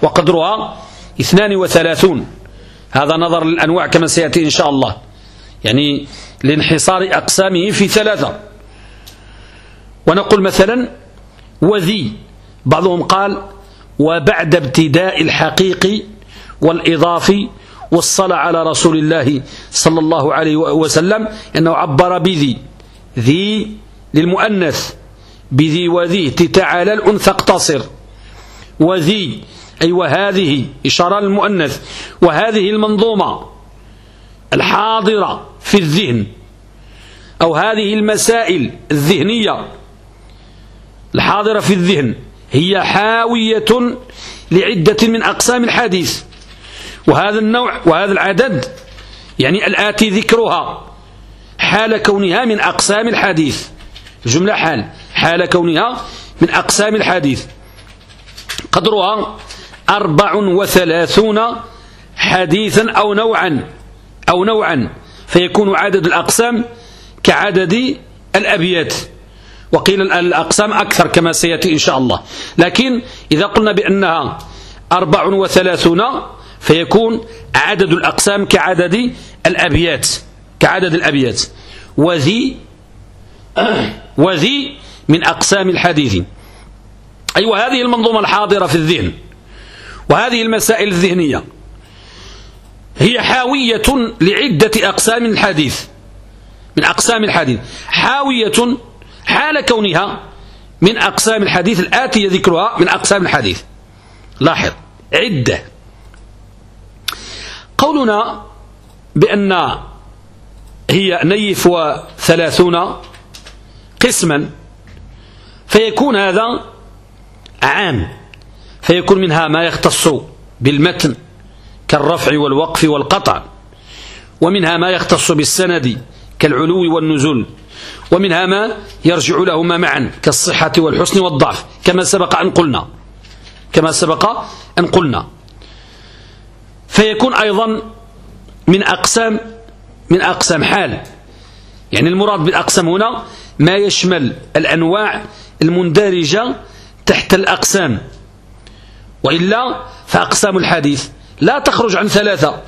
وقدرها اثنان وثلاثون. هذا نظر للأنواع كما سيأتي إن شاء الله. يعني لانحصار أقسامه في ثلاثة. ونقول مثلا وذي. بعضهم قال وبعد ابتداء الحقيق والإضافي والصلاة على رسول الله صلى الله عليه وسلم أنه عبر بذي. ذي للمؤنث. بذي وذي تتعالى الأنثى اقتصر. وذي أي وهذه إشارة للمؤنث. وهذه المنظومة الحاضرة في الذهن. أو هذه المسائل الذهنية الحاضرة في الذهن. هي حاوية لعدة من أقسام الحديث. وهذا النوع وهذا العدد يعني الآتي ذكرها حال كونها من أقسام الحديث. جملة حال. حال كونها من أقسام الحديث. قدرها أربع وثلاثون حديثا أو نوعا أو نوعا. فيكون عدد الأقسام كعدد الأبيات. وقيل الأقسام أكثر كما سيأتي إن شاء الله. لكن إذا قلنا بأنها أربع وثلاثون فيكون عدد الأقسام كعدد الأبيات. كعدد الأبيات. وذي وذي من أقسام الحديث أي أيوة وهذه المنظومة الحاضرة في الذهن. وهذه المسائل الذهنية. هي حاوية لعدة أقسام الحديث. من أقسام الحديث. حاوية حال كونها من أقسام الحديث الآتية ذكرها من أقسام الحديث. لاحظ. عدة. قولنا بأن هي نيف وثلاثون قسما. فيكون هذا عام. فيكون منها ما يختص بالمتن كالرفع والوقف والقطع ومنها ما يختص بالسند كالعلو والنزول ومنها ما يرجع لهما معا كالصحة والحسن والضعف كما سبق أن قلنا. كما سبق أن قلنا. فيكون أيضا من أقسام من أقسام حال. يعني المراد بالأقسام هنا ما يشمل الأنواع المندرجة تحت الأقسام. وإلا فأقسام الحديث لا تخرج عن ثلاثة.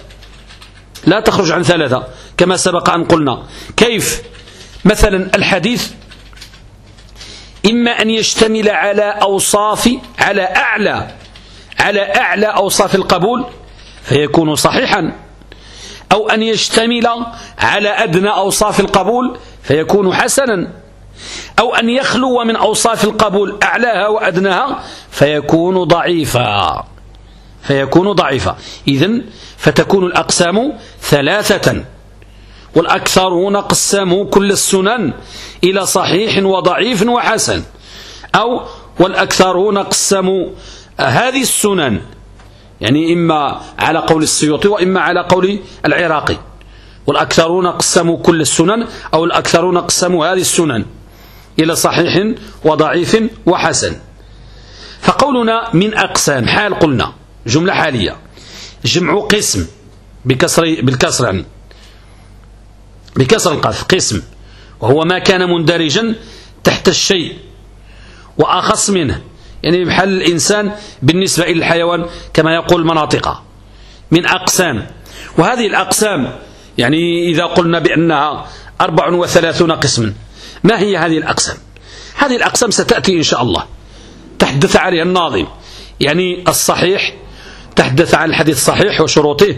لا تخرج عن ثلاثة. كما سبق أن قلنا. كيف؟ مثلا الحديث إما أن يشتمل على أوصاف على أعلى على أعلى أوصاف القبول فيكون صحيحا. أو أن يشتمل على أدنى أوصاف القبول فيكون حسنا. أو أن يخلو من أوصاف القبول أعلاها وأدناها فيكون ضعيفا. فيكون ضعيفا. إذن فتكون الأقسام ثلاثة والأكثرون قسموا كل السنن إلى صحيح وضعيف وحسن. أو والأكثرون قسموا هذه السنن يعني إما على قول السيوطي وإما على قول العراقي. والأكثرون قسموا كل السنن أو الأكثرون قسموا هذه السنن. إلى صحيح وضعيف وحسن. فقولنا من أقسام حال قلنا جملة حالية. جمع قسم بكسر بالكسر يعني. بكسر القاف قسم. وهو ما كان مندرجا تحت الشيء. وأخص منه يعني بحال الإنسان بالنسبة إلى الحيوان كما يقول المناطق. من أقسام. وهذه الأقسام يعني إذا قلنا بأنها 34 قسما ما هي هذه الأقسام؟ هذه الأقسام ستأتي إن شاء الله. تحدث عليها الناظم يعني الصحيح تحدث عن الحديث الصحيح وشروطه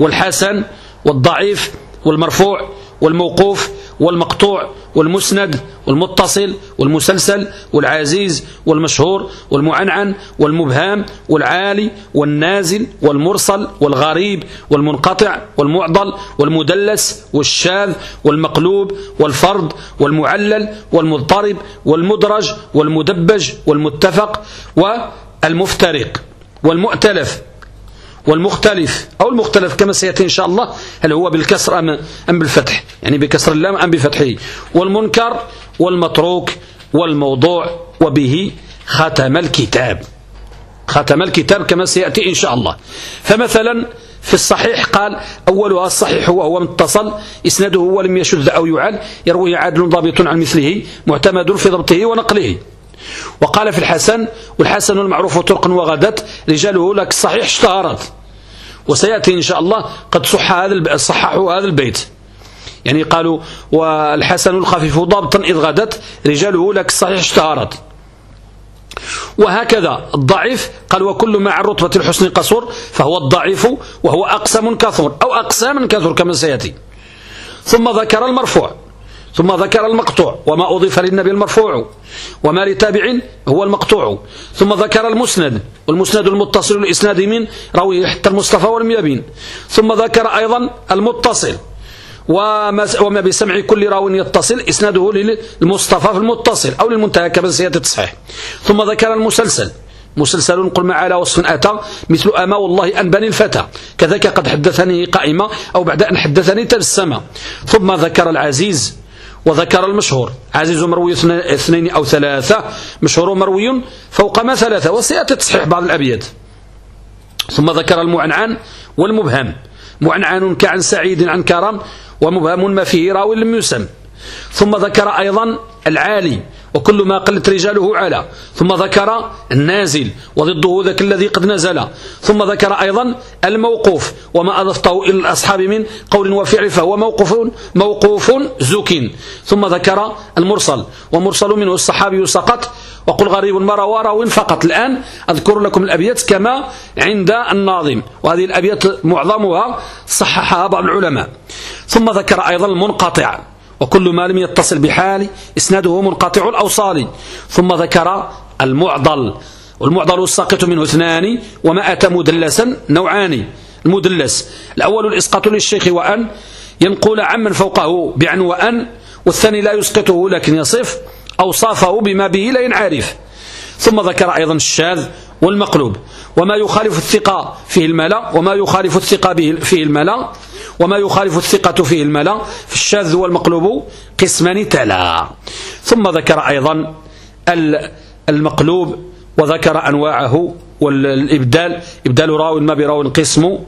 والحسن والضعيف والمرفوع والموقوف والمقطوع والمسند والمتصل والمسلسل والعزيز والمشهور والمعنعن والمبهام والعالي والنازل والمرسل والغريب والمنقطع والمعضل والمدلس والشاذ والمقلوب والفرد والمعلل والمضطرب والمدرج والمدبج والمتفق والمفترق والمؤتلف والمختلف أو المختلف كما سيأتي إن شاء الله هل هو بالكسر أم, أم بالفتح؟ يعني بكسر اللام أم بفتحه. والمنكر والمتروك والموضوع وبه ختم الكتاب. ختم الكتاب كما سيأتي إن شاء الله. فمثلا في الصحيح قال أولها الصحيح وهو متصل إسناده ولم يشذ أو يعل يرويه عادل ضابط عن مثله معتمد في ضبطه ونقله. وقال في الحسن والحسن المعروف طرقا وغدت رجاله لك الصحيح اشتهرت. وسيأتي إن شاء الله قد صح هذا صححوا هذا البيت. يعني قالوا والحسن الخفيف ضابطا إذ غدت رجاله لك الصحيح اشتهرت. وهكذا الضعيف قال وكل مع الرتبة الحسن قصور فهو الضعيف وهو أقسم كثر أو أقسام كثر كما سيأتي. ثم ذكر المرفوع. ثم ذكر المقطوع. وما أضيف للنبي المرفوع. وما لتابع هو المقطوع. ثم ذكر المسند. والمسند المتصل الإسناد من رويه حتى المصطفى ولم يبين. ثم ذكر أيضا المتصل. وما بسمع كل راو يتصل. إسناده للمصطفى في المتصل أو للمنتهى كما سيأتي التصحيح ثم ذكر المسلسل. مسلسل قل ما على وصف أتى مثل أما والله أنبني الفتى. كذاك قد حدثني قائمة أو بعد أن حدثني تبسم. ثم ذكر العزيز. وذكر المشهور عزيز مروي اثنين أو ثلاثة مشهور مروي فوق ما ثلاثة وسيأتي تصحيح بعض الأبيات. ثم ذكر المعنعن والمبهم. معنعن كعن سعيد عن كرم ومبهم ما فيه راوي لم يسم. ثم ذكر أيضا العالي. وكل ما قلت رجاله على ثم ذكر النازل وضده ذاك الذي قد نزل. ثم ذكر أيضا الموقوف وما أضفته إلى الأصحاب من قول وفعل فهو موقوف موقوف زك ثم ذكر المرسل ومرسل منه الصحابي سقط وقل غريب ما روى فقط. الآن أذكر لكم الأبيات كما عند الناظم. وهذه الأبيات معظمها صححها بعض العلماء. ثم ذكر أيضا المنقطع. وكل ما لم يتصل بحال إسناده منقطع الأوصال. ثم ذكر المعضل. والمعضل الساقط منه اثنان وما أتى مدلسا نوعان. المدلس الأول الإسقاط للشيخ وأن ينقل عمن فوقه بعن وأن والثاني لا يسقطه لكن يصف أوصافه بما به لا ينعرف. ثم ذكر أيضا الشاذ والمقلوب. وما يخالف الثقة فيه الملا وما يخالف الثقة فيه الملا. وما يخالف الثقة فيه الملا في الشاذ والمقلوب قسمان تلا. ثم ذكر أيضا المقلوب وذكر أنواعه والإبدال إبدال راو ما براو قسم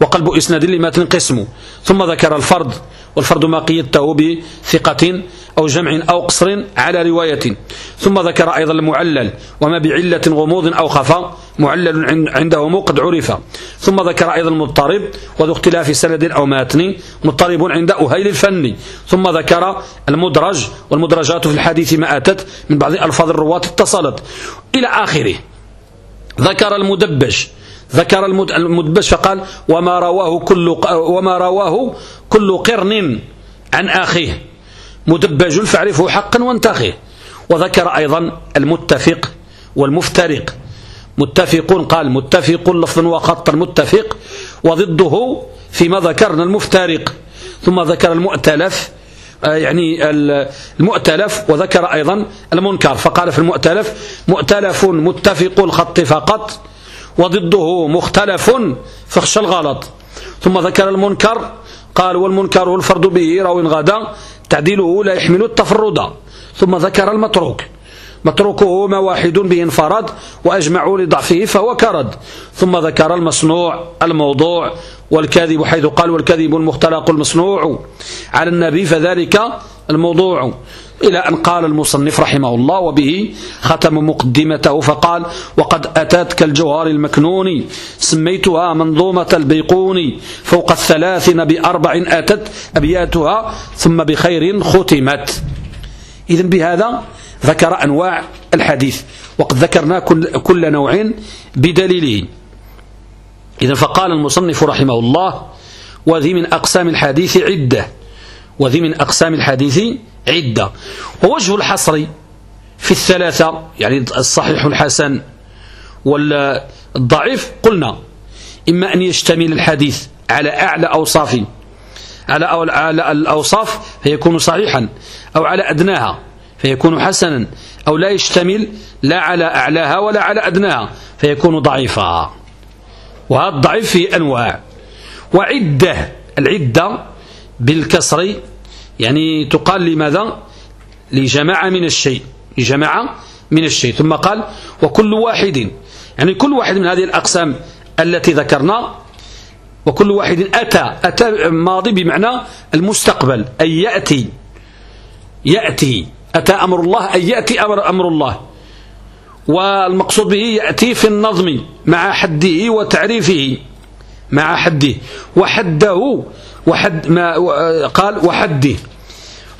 وقلب إسناد لماتن قسم ثم ذكر الفرد والفرد ما قيدته بثقة أو جمع أو قصر على رواية. ثم ذكر أيضا المعلل وما بعلة غموض أو خفا معلل عنده قد عرف. ثم ذكر أيضا المضطرب وذو اختلاف سند أو ماتن مضطرب عند أهيل الفن. ثم ذكر المدرج والمدرجات في الحديث ما أتت من بعض ألفاظ الرواة اتصلت. إلى آخره ذكر المدبج ذكر المدبج فقال وما رواه كل وما رواه كل قرن عن أخيه. مدبج فاعرفه حقا وانتخيه وذكر أيضا المتفق والمفترق. متفق قال متفق لفظا وخطا متفق وضده فيما ذكرنا المفترق. ثم ذكر المؤتلف آه، يعني المؤتلف وذكر أيضا المنكر. فقال في المؤتلف مؤتلف متفق الخط فقط وضده مختلف فخش الغلط. ثم ذكر المنكر قال والمنكر والفرد به راو غدا تعديله لا يحمل التفرد. ثم ذكر المتروك. متروكه ما واحد به انفرد وأجمعوا لضعفه فهو كرد. ثم ذكر المصنوع الموضوع والكاذب حيث قال والكذب المختلق المصنوع على النبي فذلك الموضوع. إلى أن قال المصنف رحمه الله وبه ختم مقدمته فقال وقد أتتك الجوهر المكنون سميتها منظومة البيقون فوق الثلاثين بأربع أتت أبياتها ثم بخير ختمت. إذن بهذا ذكر أنواع الحديث وقد ذكرنا كل, كل نوع بدليله. إذن فقال المصنف رحمه الله وذي من أقسام الحديث عدة وذي من أقسام الحديث عدة. ووجه الحصر في الثلاثة يعني الصحيح الحسن والضعيف قلنا إما أن يشتمل الحديث على أعلى أوصاف على الأوصاف فيكون صحيحا أو على أدناها. فيكون حسنا أو لا يشتمل لا على أعلاها ولا على أدناها فيكون ضعيفا. وهذا الضعيف فيه أنواع. وعدة العدة بالكسر يعني تقال لماذا؟ لجماعة من الشيء لجماعة من الشيء. ثم قال وكل واحد يعني كل واحد من هذه الأقسام التي ذكرنا وكل واحد أتى أتى ماضي بمعنى المستقبل أي يأتي يأتي. أتى أمر الله؟ أي يأتي أمر, أمر الله. والمقصود به يأتي في النظم مع حده وتعريفه مع حده. وحده وحد ما قال وحده.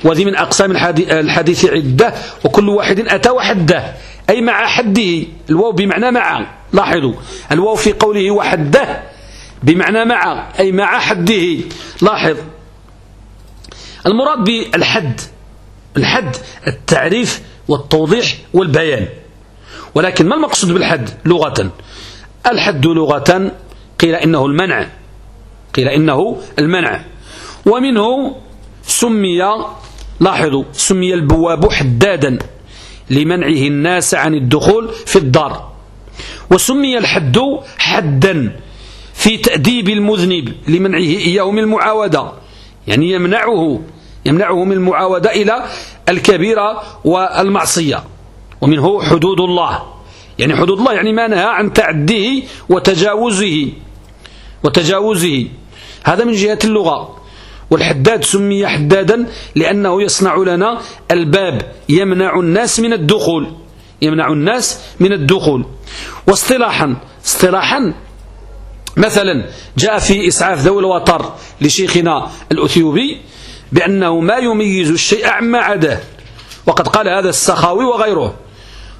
وذي من أقسام الحديث عدة وكل واحد أتى وحده. أي مع حده. الواو بمعنى مع. لاحظوا. الواو في قوله وحده بمعنى مع. أي مع حده. لاحظ. المراد بالحد. الحد التعريف والتوضيح والبيان. ولكن ما المقصود بالحد لغة؟ الحد لغة قيل إنه المنع. قيل إنه المنع. ومنه سمي لاحظوا سمي البواب حدادا لمنعه الناس عن الدخول في الدار. وسمي الحد حدا في تأديب المذنب لمنعه إياه من المعاودة يعني يمنعه يمنعه من المعاودة إلى الكبيرة والمعصية. ومنه حدود الله. يعني حدود الله يعني ما نهى عن تعديه وتجاوزه. وتجاوزه. هذا من جهة اللغة. والحداد سمي حدادا لأنه يصنع لنا الباب. يمنع الناس من الدخول. يمنع الناس من الدخول. واصطلاحا اصطلاحا مثلا جاء في إسعاف ذوي الوتر لشيخنا الأثيوبي بأنه ما يميز الشيء عما عداه وقد قال هذا السخاوي وغيره.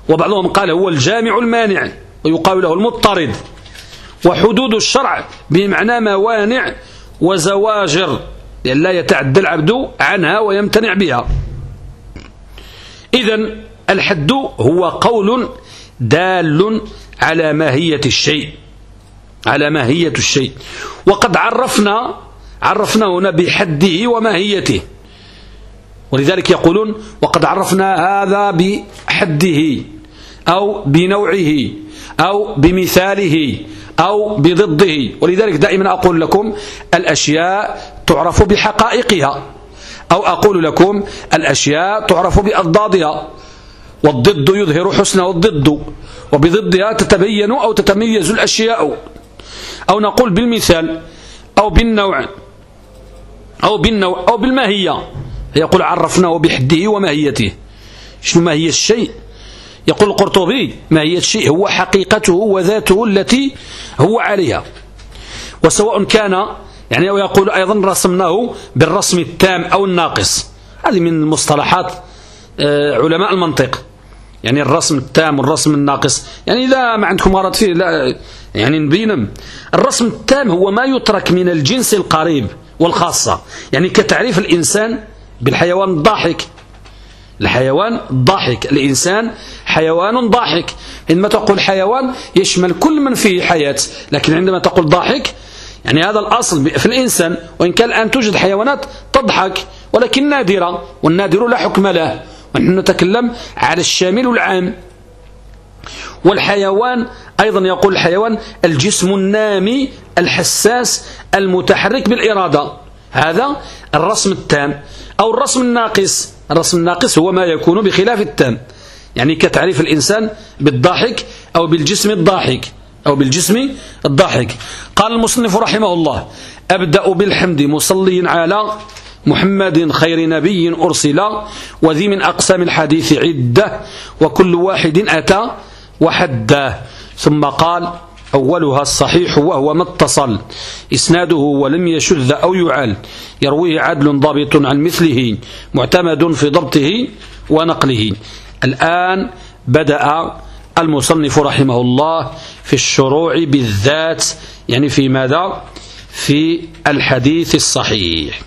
وبعضهم قال هو الجامع المانع ويقال له المضطرد. وحدود الشرع بمعنى موانع وزواجر لا يتعدى العبد عنها ويمتنع بها. إذا الحد هو قول دال على ماهية الشيء على ماهية الشيء. وقد عرفنا عرفنا هنا بحده وماهيته. ولذلك يقولون وقد عرفنا هذا بحده أو بنوعه أو بمثاله أو بضده. ولذلك دائما أقول لكم الأشياء تعرف بحقائقها أو أقول لكم الأشياء تعرف بأضدادها. والضد يظهر حسنه الضد وبضدها تتبين أو تتميز الأشياء. أو نقول بالمثال أو بالنوع أو بالنوع أو بالماهية. يقول عرفناه بحده وماهيته. شنو ماهية الشيء؟ يقول القرطبي ماهية الشيء هو حقيقته وذاته التي هو عليها. وسواء كان يعني يقول أيضا رسمناه بالرسم التام أو الناقص. هذه من المصطلحات آه، علماء المنطق. يعني الرسم التام والرسم الناقص. يعني إذا ما عندكم مرض فيه لا يعني نبين الرسم التام هو ما يترك من الجنس القريب. والخاصة. يعني كتعريف الإنسان بالحيوان الضاحك الحيوان ضاحك. الإنسان حيوان ضاحك. عندما تقول حيوان يشمل كل من فيه حياة. لكن عندما تقول ضاحك يعني هذا الأصل في الإنسان. وإن كان الآن توجد حيوانات تضحك ولكن نادرة والنادر لا حكم له. ونحن نتكلم على الشامل العام والحيوان أيضا يقول الحيوان الجسم النامي الحساس المتحرك بالإرادة. هذا الرسم التام. أو الرسم الناقص. الرسم الناقص هو ما يكون بخلاف التام. يعني كتعريف الإنسان بالضاحك أو بالجسم الضاحك أو بالجسم الضاحك. قال المصنف رحمه الله أبدأ بالحمد مصلي على محمد خير نبي أرسل وذي من أقسام الحديث عدة وكل واحد أتى وحده. ثم قال أولها الصحيح وهو ما اتصل. إسناده ولم يشذ أو يعال. يرويه عدل ضابط عن مثله معتمد في ضبطه ونقله. الآن بدأ المصنف رحمه الله في الشروع بالذات يعني في ماذا؟ في الحديث الصحيح.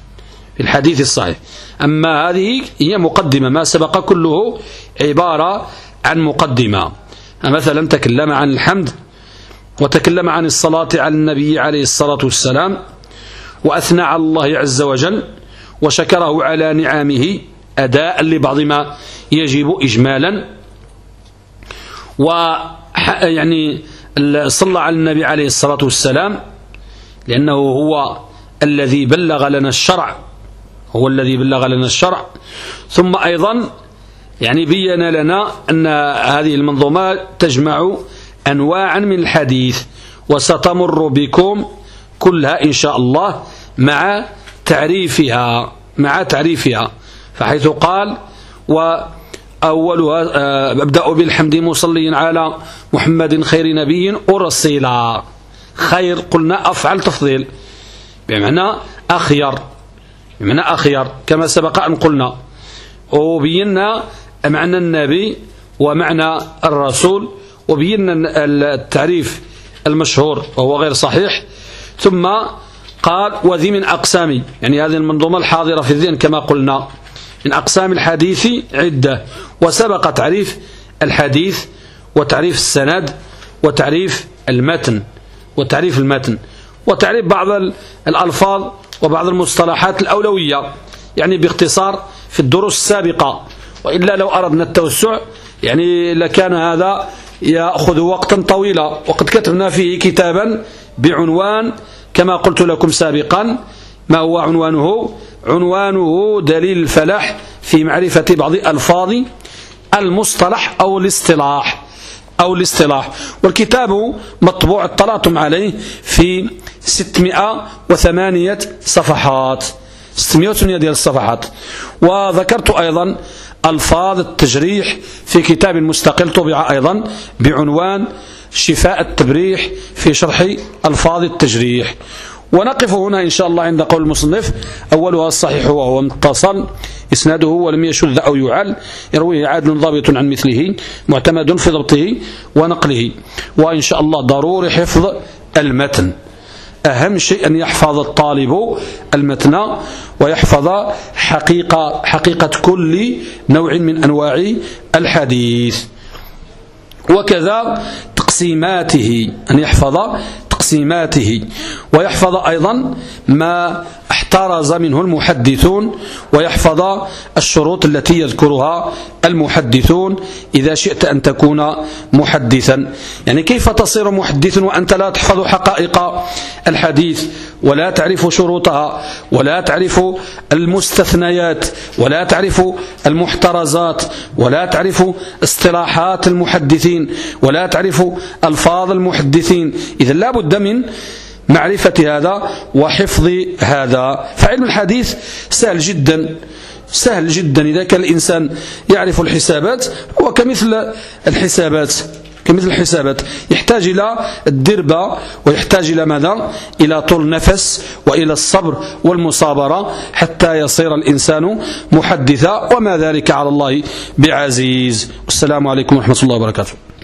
في الحديث الصحيح. أما هذه هي مقدمة ما سبق كله عبارة عن مقدمة. مثلا تكلم عن الحمد وتكلم عن الصلاة على النبي عليه الصلاة والسلام وأثنى على الله عز وجل وشكره على نعمه أداء لبعض ما يجب إجمالا. ويعني صلى على النبي عليه الصلاة والسلام لأنه هو الذي بلغ لنا الشرع هو الذي بلغ لنا الشرع. ثم أيضا يعني بين لنا أن هذه المنظومة تجمع أنواعا من الحديث وستمر بكم كلها إن شاء الله مع تعريفها مع تعريفها. فحيث قال وأولها آه، أبدأ بالحمد مصلي على محمد خير نبي أرسل خير قلنا أفعل تفضيل. بمعنى أخير بمعنى أخير كما سبق أن قلنا. وبينا معنى النبي ومعنى الرسول وبينا التعريف المشهور وهو غير صحيح. ثم قال وذي من أقسام يعني هذه المنظومة الحاضرة في الذهن كما قلنا من أقسام الحديث عدة وسبق تعريف الحديث وتعريف السند وتعريف المتن وتعريف المتن وتعريف بعض الألفاظ وبعض المصطلحات الأولوية يعني باختصار في الدروس السابقة. وإلا لو أردنا التوسع يعني لكان هذا يأخذ وقتا طويلا. وقد كتبنا فيه كتابا بعنوان كما قلت لكم سابقا ما هو عنوانه؟ عنوانه دليل الفلاح في معرفة بعض ألفاظ المصطلح أو الاصطلاح. أو الاصطلاح. والكتاب مطبوع اطلعتم عليه في 608 صفحات. 608 ديال الصفحات وذكرت أيضا ألفاظ التجريح في كتاب مستقل طبع أيضا بعنوان شفاء التبريح في شرح ألفاظ التجريح. ونقف هنا إن شاء الله عند قول المصنف. أولها الصحيح وهو متصل. إسناده ولم يشذ أو يعل. يرويه عادل ضابط عن مثله معتمد في ضبطه ونقله. وإن شاء الله ضروري حفظ المتن. أهم شيء أن يحفظ الطالب المتن ويحفظ حقيقة, حقيقة كل نوع من أنواع الحديث. وكذا تقسيماته أن يحفظ تقسيماته. ويحفظ أيضا ما احترز منه المحدثون ويحفظ الشروط التي يذكرها المحدثون إذا شئت أن تكون محدثا. يعني كيف تصير محدث وأنت لا تحفظ حقائق الحديث ولا تعرف شروطها ولا تعرف المستثنيات ولا تعرف المحترزات ولا تعرف اصطلاحات المحدثين ولا تعرف ألفاظ المحدثين. إذا لا بد من معرفة هذا وحفظ هذا. فعلم الحديث سهل جدا سهل جدا. إذا كان الإنسان يعرف الحسابات هو كمثل الحسابات كمثل الحسابات. يحتاج إلى الدربة ويحتاج إلى ماذا؟ إلى طول نفس وإلى الصبر والمصابرة حتى يصير الإنسان محدثا. وما ذلك على الله بعزيز. والسلام عليكم ورحمة الله وبركاته.